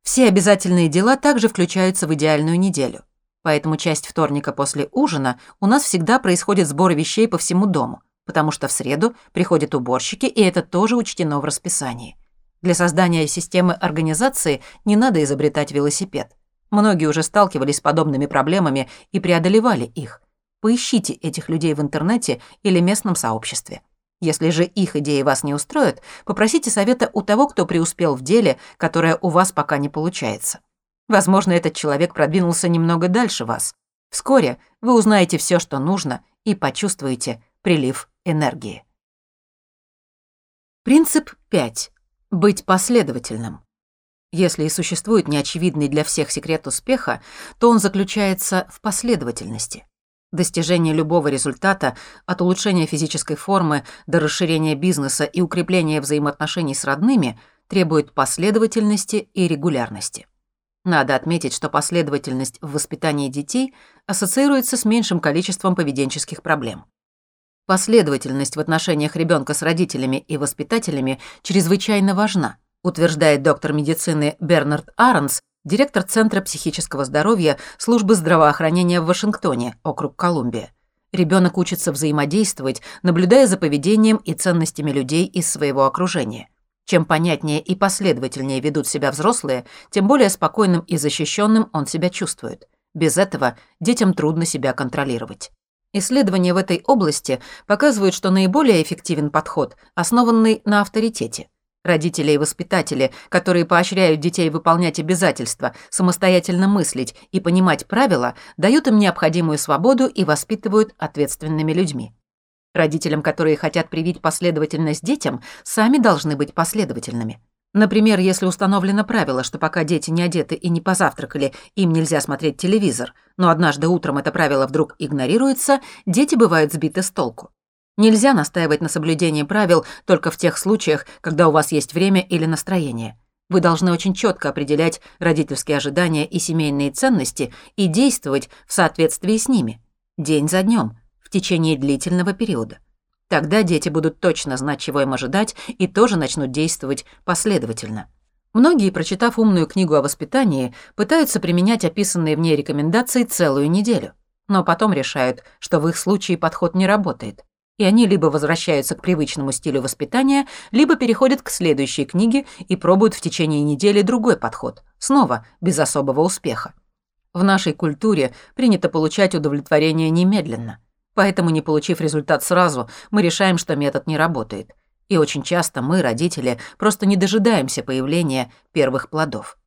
Все обязательные дела также включаются в идеальную неделю. Поэтому часть вторника после ужина у нас всегда происходит сбор вещей по всему дому, потому что в среду приходят уборщики, и это тоже учтено в расписании. Для создания системы организации не надо изобретать велосипед. Многие уже сталкивались с подобными проблемами и преодолевали их. Поищите этих людей в интернете или местном сообществе. Если же их идеи вас не устроят, попросите совета у того, кто преуспел в деле, которое у вас пока не получается. Возможно, этот человек продвинулся немного дальше вас. Вскоре вы узнаете все, что нужно, и почувствуете прилив энергии. Принцип 5. Быть последовательным. Если и существует неочевидный для всех секрет успеха, то он заключается в последовательности. Достижение любого результата, от улучшения физической формы до расширения бизнеса и укрепления взаимоотношений с родными, требует последовательности и регулярности. Надо отметить, что последовательность в воспитании детей ассоциируется с меньшим количеством поведенческих проблем. Последовательность в отношениях ребенка с родителями и воспитателями чрезвычайно важна, утверждает доктор медицины Бернард Аронс директор Центра психического здоровья службы здравоохранения в Вашингтоне, округ Колумбия. Ребенок учится взаимодействовать, наблюдая за поведением и ценностями людей из своего окружения. Чем понятнее и последовательнее ведут себя взрослые, тем более спокойным и защищенным он себя чувствует. Без этого детям трудно себя контролировать. Исследования в этой области показывают, что наиболее эффективен подход, основанный на авторитете. Родители и воспитатели, которые поощряют детей выполнять обязательства, самостоятельно мыслить и понимать правила, дают им необходимую свободу и воспитывают ответственными людьми. Родителям, которые хотят привить последовательность детям, сами должны быть последовательными. Например, если установлено правило, что пока дети не одеты и не позавтракали, им нельзя смотреть телевизор, но однажды утром это правило вдруг игнорируется, дети бывают сбиты с толку. Нельзя настаивать на соблюдении правил только в тех случаях, когда у вас есть время или настроение. Вы должны очень четко определять родительские ожидания и семейные ценности и действовать в соответствии с ними, день за днем, в течение длительного периода. Тогда дети будут точно знать, чего им ожидать, и тоже начнут действовать последовательно. Многие, прочитав умную книгу о воспитании, пытаются применять описанные в ней рекомендации целую неделю, но потом решают, что в их случае подход не работает и они либо возвращаются к привычному стилю воспитания, либо переходят к следующей книге и пробуют в течение недели другой подход, снова без особого успеха. В нашей культуре принято получать удовлетворение немедленно, поэтому, не получив результат сразу, мы решаем, что метод не работает. И очень часто мы, родители, просто не дожидаемся появления первых плодов.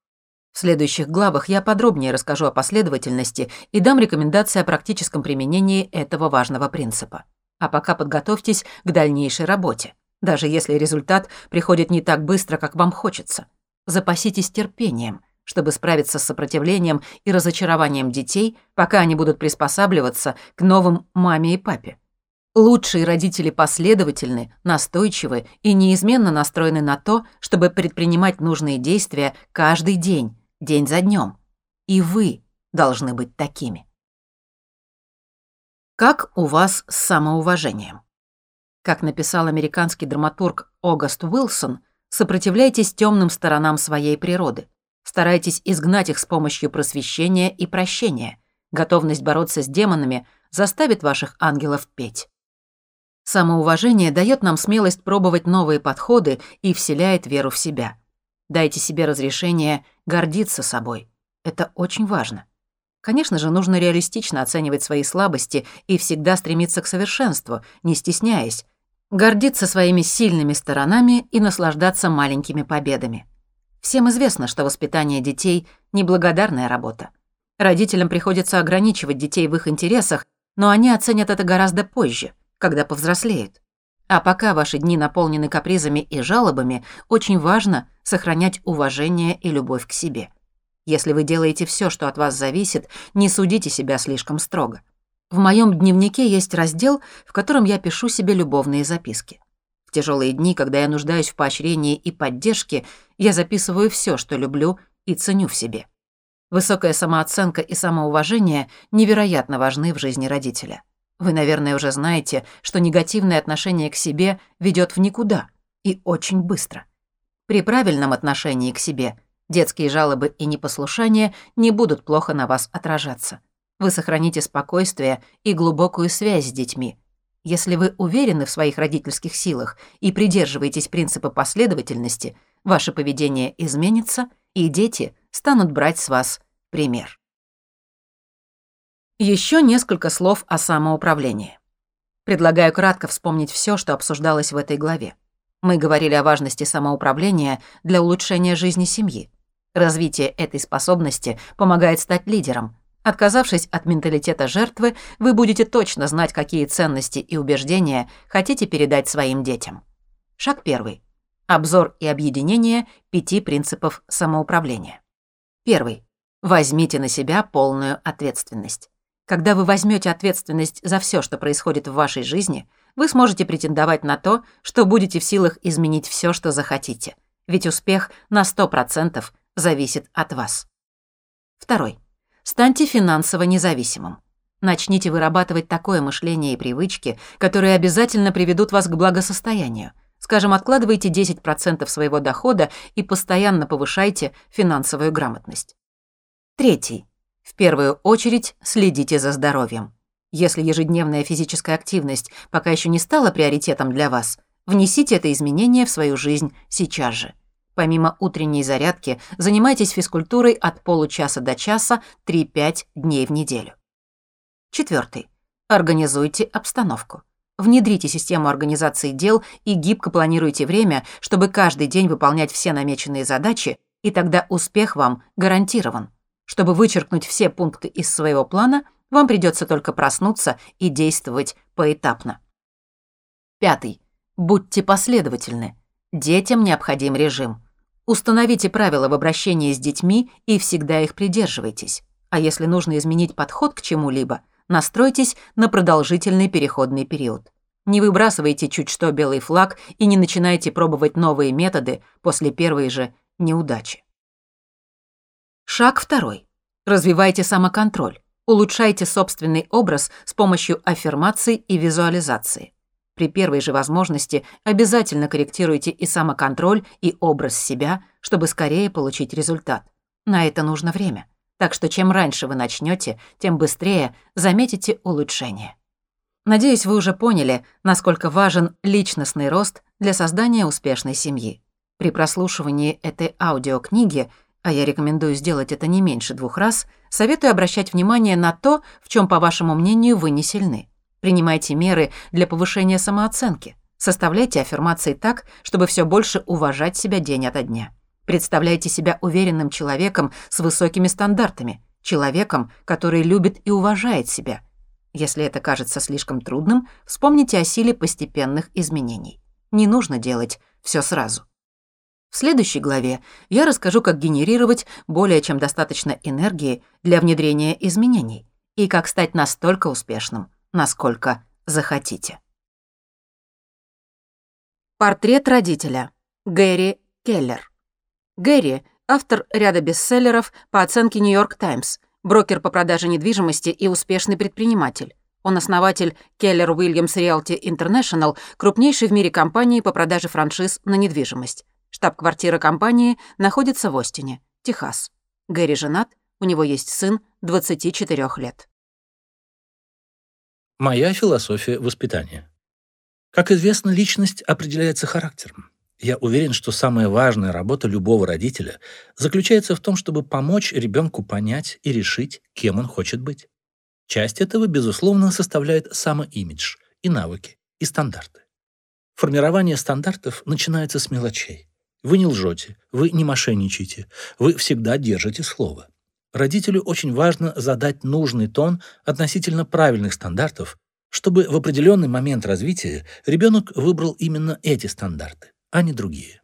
В следующих главах я подробнее расскажу о последовательности и дам рекомендации о практическом применении этого важного принципа. А пока подготовьтесь к дальнейшей работе, даже если результат приходит не так быстро, как вам хочется. Запаситесь терпением, чтобы справиться с сопротивлением и разочарованием детей, пока они будут приспосабливаться к новым маме и папе. Лучшие родители последовательны, настойчивы и неизменно настроены на то, чтобы предпринимать нужные действия каждый день, день за днем. И вы должны быть такими. Как у вас с самоуважением? Как написал американский драматург Огаст Уилсон, сопротивляйтесь темным сторонам своей природы. Старайтесь изгнать их с помощью просвещения и прощения. Готовность бороться с демонами заставит ваших ангелов петь. Самоуважение дает нам смелость пробовать новые подходы и вселяет веру в себя. Дайте себе разрешение гордиться собой. Это очень важно. Конечно же, нужно реалистично оценивать свои слабости и всегда стремиться к совершенству, не стесняясь, гордиться своими сильными сторонами и наслаждаться маленькими победами. Всем известно, что воспитание детей — неблагодарная работа. Родителям приходится ограничивать детей в их интересах, но они оценят это гораздо позже, когда повзрослеют. А пока ваши дни наполнены капризами и жалобами, очень важно сохранять уважение и любовь к себе. Если вы делаете все, что от вас зависит, не судите себя слишком строго. В моем дневнике есть раздел, в котором я пишу себе любовные записки. В тяжелые дни, когда я нуждаюсь в поощрении и поддержке, я записываю все, что люблю и ценю в себе. Высокая самооценка и самоуважение невероятно важны в жизни родителя. Вы, наверное, уже знаете, что негативное отношение к себе ведет в никуда и очень быстро. При правильном отношении к себе детские жалобы и непослушания не будут плохо на вас отражаться. Вы сохраните спокойствие и глубокую связь с детьми. Если вы уверены в своих родительских силах и придерживаетесь принципа последовательности, ваше поведение изменится, и дети станут брать с вас пример. Еще несколько слов о самоуправлении. Предлагаю кратко вспомнить все, что обсуждалось в этой главе. Мы говорили о важности самоуправления для улучшения жизни семьи. Развитие этой способности помогает стать лидером. Отказавшись от менталитета жертвы, вы будете точно знать, какие ценности и убеждения хотите передать своим детям. Шаг первый. Обзор и объединение пяти принципов самоуправления. Первый. Возьмите на себя полную ответственность. Когда вы возьмете ответственность за все, что происходит в вашей жизни, вы сможете претендовать на то, что будете в силах изменить все, что захотите. Ведь успех на 100% зависит от вас. Второй. Станьте финансово независимым. Начните вырабатывать такое мышление и привычки, которые обязательно приведут вас к благосостоянию. Скажем, откладывайте 10% своего дохода и постоянно повышайте финансовую грамотность. Третий. В первую очередь следите за здоровьем. Если ежедневная физическая активность пока еще не стала приоритетом для вас, внесите это изменение в свою жизнь сейчас же. Помимо утренней зарядки, занимайтесь физкультурой от получаса до часа 3-5 дней в неделю. Четвертый. Организуйте обстановку. Внедрите систему организации дел и гибко планируйте время, чтобы каждый день выполнять все намеченные задачи, и тогда успех вам гарантирован. Чтобы вычеркнуть все пункты из своего плана, вам придется только проснуться и действовать поэтапно. Пятый. Будьте последовательны. Детям необходим режим. Установите правила в обращении с детьми и всегда их придерживайтесь. А если нужно изменить подход к чему-либо, настройтесь на продолжительный переходный период. Не выбрасывайте чуть что белый флаг и не начинайте пробовать новые методы после первой же неудачи. Шаг второй. Развивайте самоконтроль. Улучшайте собственный образ с помощью аффирмаций и визуализации. При первой же возможности обязательно корректируйте и самоконтроль, и образ себя, чтобы скорее получить результат. На это нужно время. Так что чем раньше вы начнете, тем быстрее заметите улучшение. Надеюсь, вы уже поняли, насколько важен личностный рост для создания успешной семьи. При прослушивании этой аудиокниги – а я рекомендую сделать это не меньше двух раз, советую обращать внимание на то, в чем, по вашему мнению, вы не сильны. Принимайте меры для повышения самооценки. Составляйте аффирмации так, чтобы все больше уважать себя день ото дня. Представляйте себя уверенным человеком с высокими стандартами, человеком, который любит и уважает себя. Если это кажется слишком трудным, вспомните о силе постепенных изменений. Не нужно делать все сразу. В следующей главе я расскажу, как генерировать более чем достаточно энергии для внедрения изменений и как стать настолько успешным, насколько захотите. Портрет родителя. Гэри Келлер. Гэри — автор ряда бестселлеров по оценке «Нью-Йорк Таймс», брокер по продаже недвижимости и успешный предприниматель. Он основатель Keller Williams Realty International, крупнейшей в мире компании по продаже франшиз на недвижимость. Штаб-квартира компании находится в Остине, Техас. Гэри женат, у него есть сын 24 лет. Моя философия воспитания. Как известно, личность определяется характером. Я уверен, что самая важная работа любого родителя заключается в том, чтобы помочь ребенку понять и решить, кем он хочет быть. Часть этого, безусловно, составляет самоимидж и навыки, и стандарты. Формирование стандартов начинается с мелочей. Вы не лжете, вы не мошенничаете, вы всегда держите слово. Родителю очень важно задать нужный тон относительно правильных стандартов, чтобы в определенный момент развития ребенок выбрал именно эти стандарты, а не другие.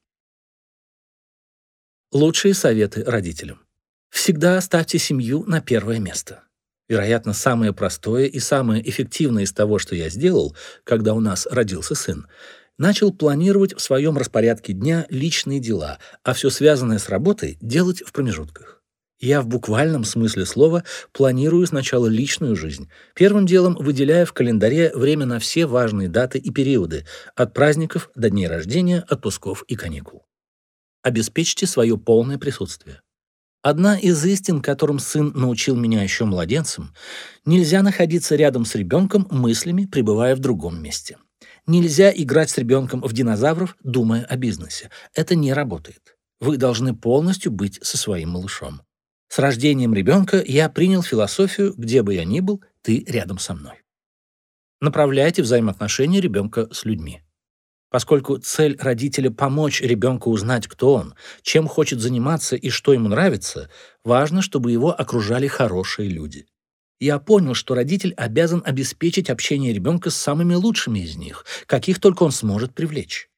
Лучшие советы родителям. Всегда ставьте семью на первое место. Вероятно, самое простое и самое эффективное из того, что я сделал, когда у нас родился сын, начал планировать в своем распорядке дня личные дела, а все связанное с работой делать в промежутках. Я в буквальном смысле слова планирую сначала личную жизнь, первым делом выделяя в календаре время на все важные даты и периоды, от праздников до дней рождения, отпусков и каникул. Обеспечьте свое полное присутствие. Одна из истин, которым сын научил меня еще младенцем, нельзя находиться рядом с ребенком мыслями, пребывая в другом месте. Нельзя играть с ребенком в динозавров, думая о бизнесе. Это не работает. Вы должны полностью быть со своим малышом. С рождением ребенка я принял философию «где бы я ни был, ты рядом со мной». Направляйте взаимоотношения ребенка с людьми. Поскольку цель родителя помочь ребенку узнать, кто он, чем хочет заниматься и что ему нравится, важно, чтобы его окружали хорошие люди. Я понял, что родитель обязан обеспечить общение ребенка с самыми лучшими из них, каких только он сможет привлечь.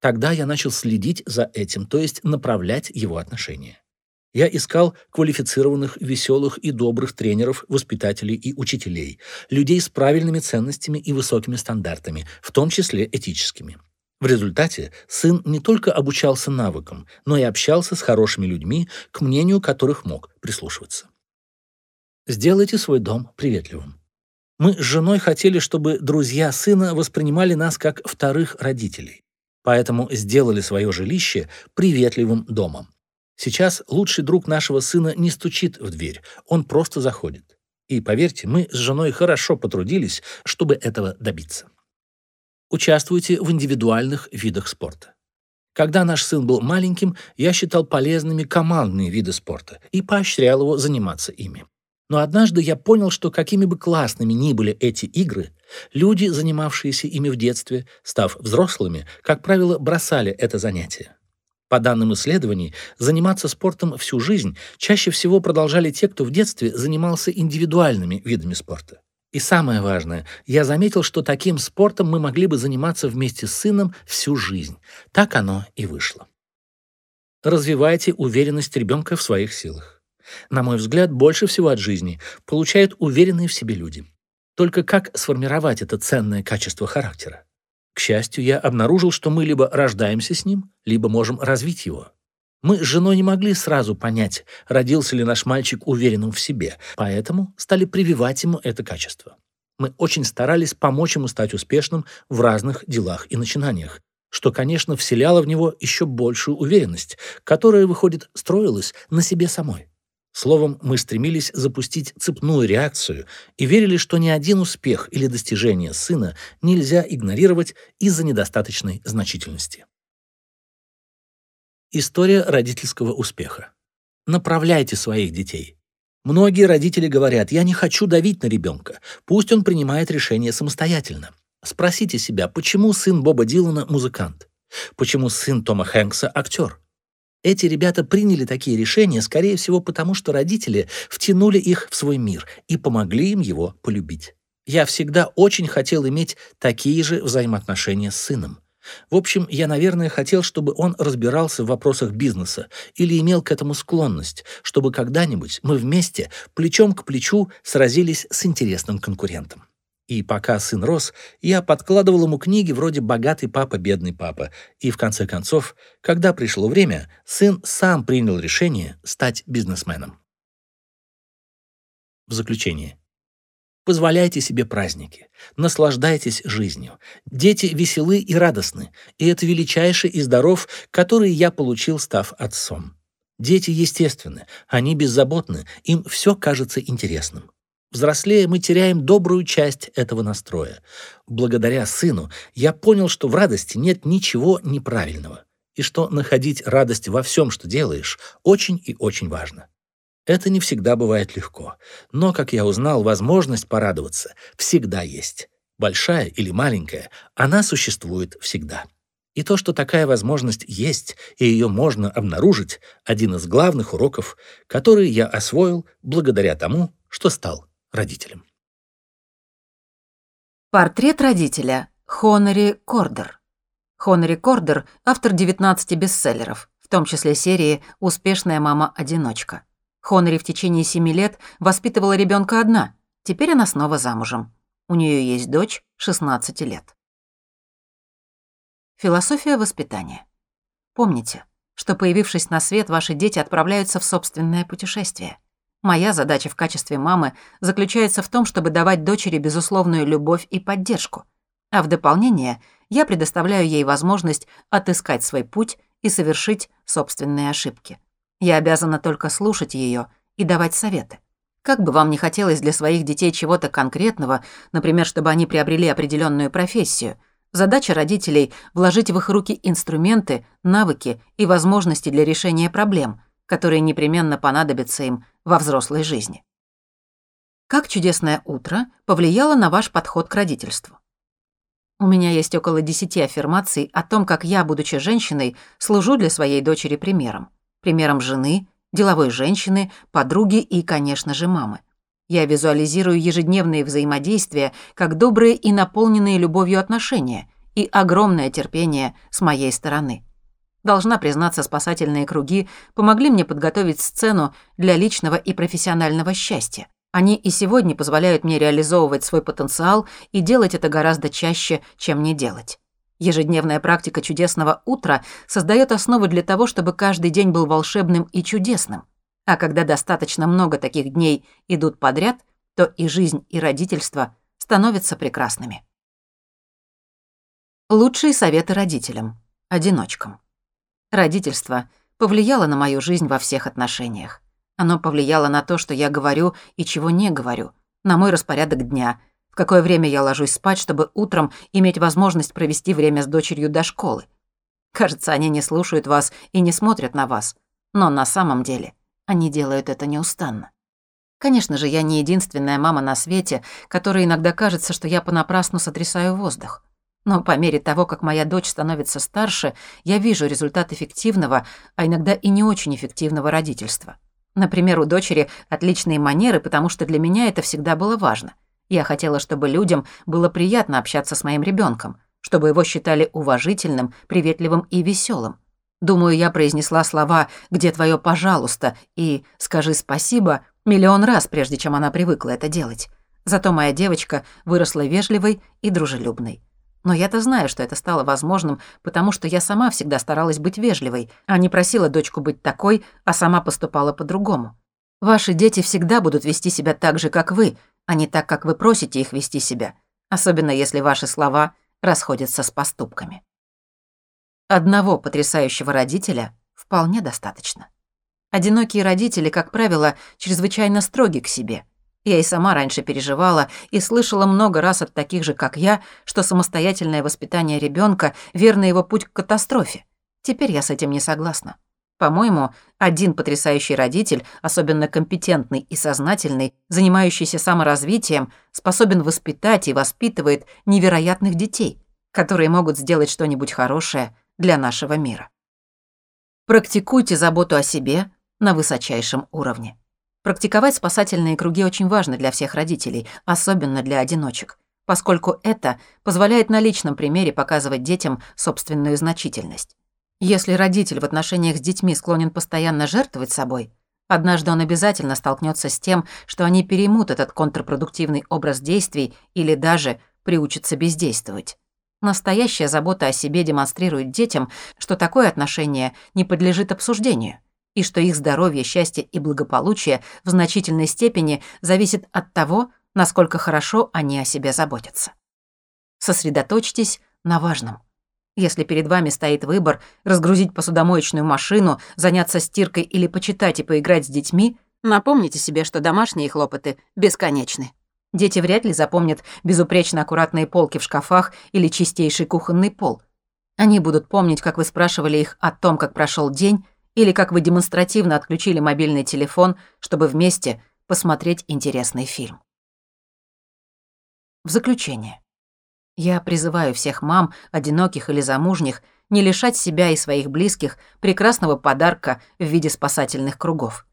Тогда я начал следить за этим, то есть направлять его отношения. Я искал квалифицированных, веселых и добрых тренеров, воспитателей и учителей, людей с правильными ценностями и высокими стандартами, в том числе этическими. В результате сын не только обучался навыкам, но и общался с хорошими людьми, к мнению которых мог прислушиваться. Сделайте свой дом приветливым. Мы с женой хотели, чтобы друзья сына воспринимали нас как вторых родителей, поэтому сделали свое жилище приветливым домом. Сейчас лучший друг нашего сына не стучит в дверь, он просто заходит. И поверьте, мы с женой хорошо потрудились, чтобы этого добиться. Участвуйте в индивидуальных видах спорта. Когда наш сын был маленьким, я считал полезными командные виды спорта и поощрял его заниматься ими. Но однажды я понял, что какими бы классными ни были эти игры, люди, занимавшиеся ими в детстве, став взрослыми, как правило, бросали это занятие. По данным исследований, заниматься спортом всю жизнь чаще всего продолжали те, кто в детстве занимался индивидуальными видами спорта. И самое важное, я заметил, что таким спортом мы могли бы заниматься вместе с сыном всю жизнь. Так оно и вышло. Развивайте уверенность ребенка в своих силах. На мой взгляд, больше всего от жизни получают уверенные в себе люди. Только как сформировать это ценное качество характера? К счастью, я обнаружил, что мы либо рождаемся с ним, либо можем развить его. Мы с женой не могли сразу понять, родился ли наш мальчик уверенным в себе, поэтому стали прививать ему это качество. Мы очень старались помочь ему стать успешным в разных делах и начинаниях, что, конечно, вселяло в него еще большую уверенность, которая, выходит, строилась на себе самой. Словом, мы стремились запустить цепную реакцию и верили, что ни один успех или достижение сына нельзя игнорировать из-за недостаточной значительности. История родительского успеха. Направляйте своих детей. Многие родители говорят, я не хочу давить на ребенка, пусть он принимает решение самостоятельно. Спросите себя, почему сын Боба Дилана музыкант? Почему сын Тома Хэнкса актер? Эти ребята приняли такие решения, скорее всего, потому что родители втянули их в свой мир и помогли им его полюбить. Я всегда очень хотел иметь такие же взаимоотношения с сыном. В общем, я, наверное, хотел, чтобы он разбирался в вопросах бизнеса или имел к этому склонность, чтобы когда-нибудь мы вместе, плечом к плечу, сразились с интересным конкурентом. И пока сын рос, я подкладывал ему книги вроде «Богатый папа, бедный папа». И в конце концов, когда пришло время, сын сам принял решение стать бизнесменом. В заключение. Позволяйте себе праздники, наслаждайтесь жизнью. Дети веселы и радостны, и это величайший из даров, которые я получил, став отцом. Дети естественны, они беззаботны, им все кажется интересным. Взрослея, мы теряем добрую часть этого настроя. Благодаря сыну я понял, что в радости нет ничего неправильного, и что находить радость во всем, что делаешь, очень и очень важно. Это не всегда бывает легко, но, как я узнал, возможность порадоваться всегда есть. Большая или маленькая, она существует всегда. И то, что такая возможность есть, и ее можно обнаружить, один из главных уроков, которые я освоил благодаря тому, что стал родителям. Портрет родителя. Хонори Кордер. Хонори Кордер – автор 19 бестселлеров, в том числе серии «Успешная мама-одиночка». Хонори в течение семи лет воспитывала ребенка одна, теперь она снова замужем. У нее есть дочь 16 лет. Философия воспитания. Помните, что, появившись на свет, ваши дети отправляются в собственное путешествие. Моя задача в качестве мамы заключается в том, чтобы давать дочери безусловную любовь и поддержку. А в дополнение я предоставляю ей возможность отыскать свой путь и совершить собственные ошибки. Я обязана только слушать ее и давать советы. Как бы вам ни хотелось для своих детей чего-то конкретного, например, чтобы они приобрели определенную профессию, задача родителей – вложить в их руки инструменты, навыки и возможности для решения проблем, которые непременно понадобятся им во взрослой жизни. Как чудесное утро повлияло на ваш подход к родительству? У меня есть около десяти аффирмаций о том, как я, будучи женщиной, служу для своей дочери примером. Примером жены, деловой женщины, подруги и, конечно же, мамы. Я визуализирую ежедневные взаимодействия как добрые и наполненные любовью отношения и огромное терпение с моей стороны. Должна признаться, спасательные круги помогли мне подготовить сцену для личного и профессионального счастья. Они и сегодня позволяют мне реализовывать свой потенциал и делать это гораздо чаще, чем не делать. Ежедневная практика чудесного утра создает основы для того, чтобы каждый день был волшебным и чудесным. А когда достаточно много таких дней идут подряд, то и жизнь, и родительство становятся прекрасными. Лучшие советы родителям, одиночкам. Родительство повлияло на мою жизнь во всех отношениях. Оно повлияло на то, что я говорю и чего не говорю, на мой распорядок дня – в какое время я ложусь спать, чтобы утром иметь возможность провести время с дочерью до школы. Кажется, они не слушают вас и не смотрят на вас, но на самом деле они делают это неустанно. Конечно же, я не единственная мама на свете, которой иногда кажется, что я понапрасну сотрясаю воздух. Но по мере того, как моя дочь становится старше, я вижу результат эффективного, а иногда и не очень эффективного родительства. Например, у дочери отличные манеры, потому что для меня это всегда было важно. Я хотела, чтобы людям было приятно общаться с моим ребенком, чтобы его считали уважительным, приветливым и веселым. Думаю, я произнесла слова «Где твое пожалуйста?» и «Скажи спасибо» миллион раз, прежде чем она привыкла это делать. Зато моя девочка выросла вежливой и дружелюбной. Но я-то знаю, что это стало возможным, потому что я сама всегда старалась быть вежливой, а не просила дочку быть такой, а сама поступала по-другому. Ваши дети всегда будут вести себя так же, как вы, а не так, как вы просите их вести себя, особенно если ваши слова расходятся с поступками. Одного потрясающего родителя вполне достаточно. Одинокие родители, как правило, чрезвычайно строги к себе. Я и сама раньше переживала и слышала много раз от таких же, как я, что самостоятельное воспитание ребенка верный его путь к катастрофе. Теперь я с этим не согласна. По-моему, один потрясающий родитель, особенно компетентный и сознательный, занимающийся саморазвитием, способен воспитать и воспитывает невероятных детей, которые могут сделать что-нибудь хорошее для нашего мира. Практикуйте заботу о себе на высочайшем уровне. Практиковать спасательные круги очень важно для всех родителей, особенно для одиночек, поскольку это позволяет на личном примере показывать детям собственную значительность. Если родитель в отношениях с детьми склонен постоянно жертвовать собой, однажды он обязательно столкнется с тем, что они переймут этот контрпродуктивный образ действий или даже приучатся бездействовать. Настоящая забота о себе демонстрирует детям, что такое отношение не подлежит обсуждению, и что их здоровье, счастье и благополучие в значительной степени зависит от того, насколько хорошо они о себе заботятся. Сосредоточьтесь на важном. Если перед вами стоит выбор разгрузить посудомоечную машину, заняться стиркой или почитать и поиграть с детьми, напомните себе, что домашние хлопоты бесконечны. Дети вряд ли запомнят безупречно аккуратные полки в шкафах или чистейший кухонный пол. Они будут помнить, как вы спрашивали их о том, как прошел день, или как вы демонстративно отключили мобильный телефон, чтобы вместе посмотреть интересный фильм. В заключение. Я призываю всех мам, одиноких или замужних, не лишать себя и своих близких прекрасного подарка в виде спасательных кругов.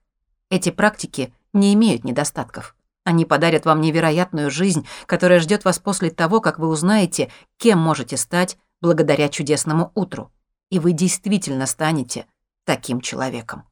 Эти практики не имеют недостатков. Они подарят вам невероятную жизнь, которая ждет вас после того, как вы узнаете, кем можете стать благодаря чудесному утру. И вы действительно станете таким человеком.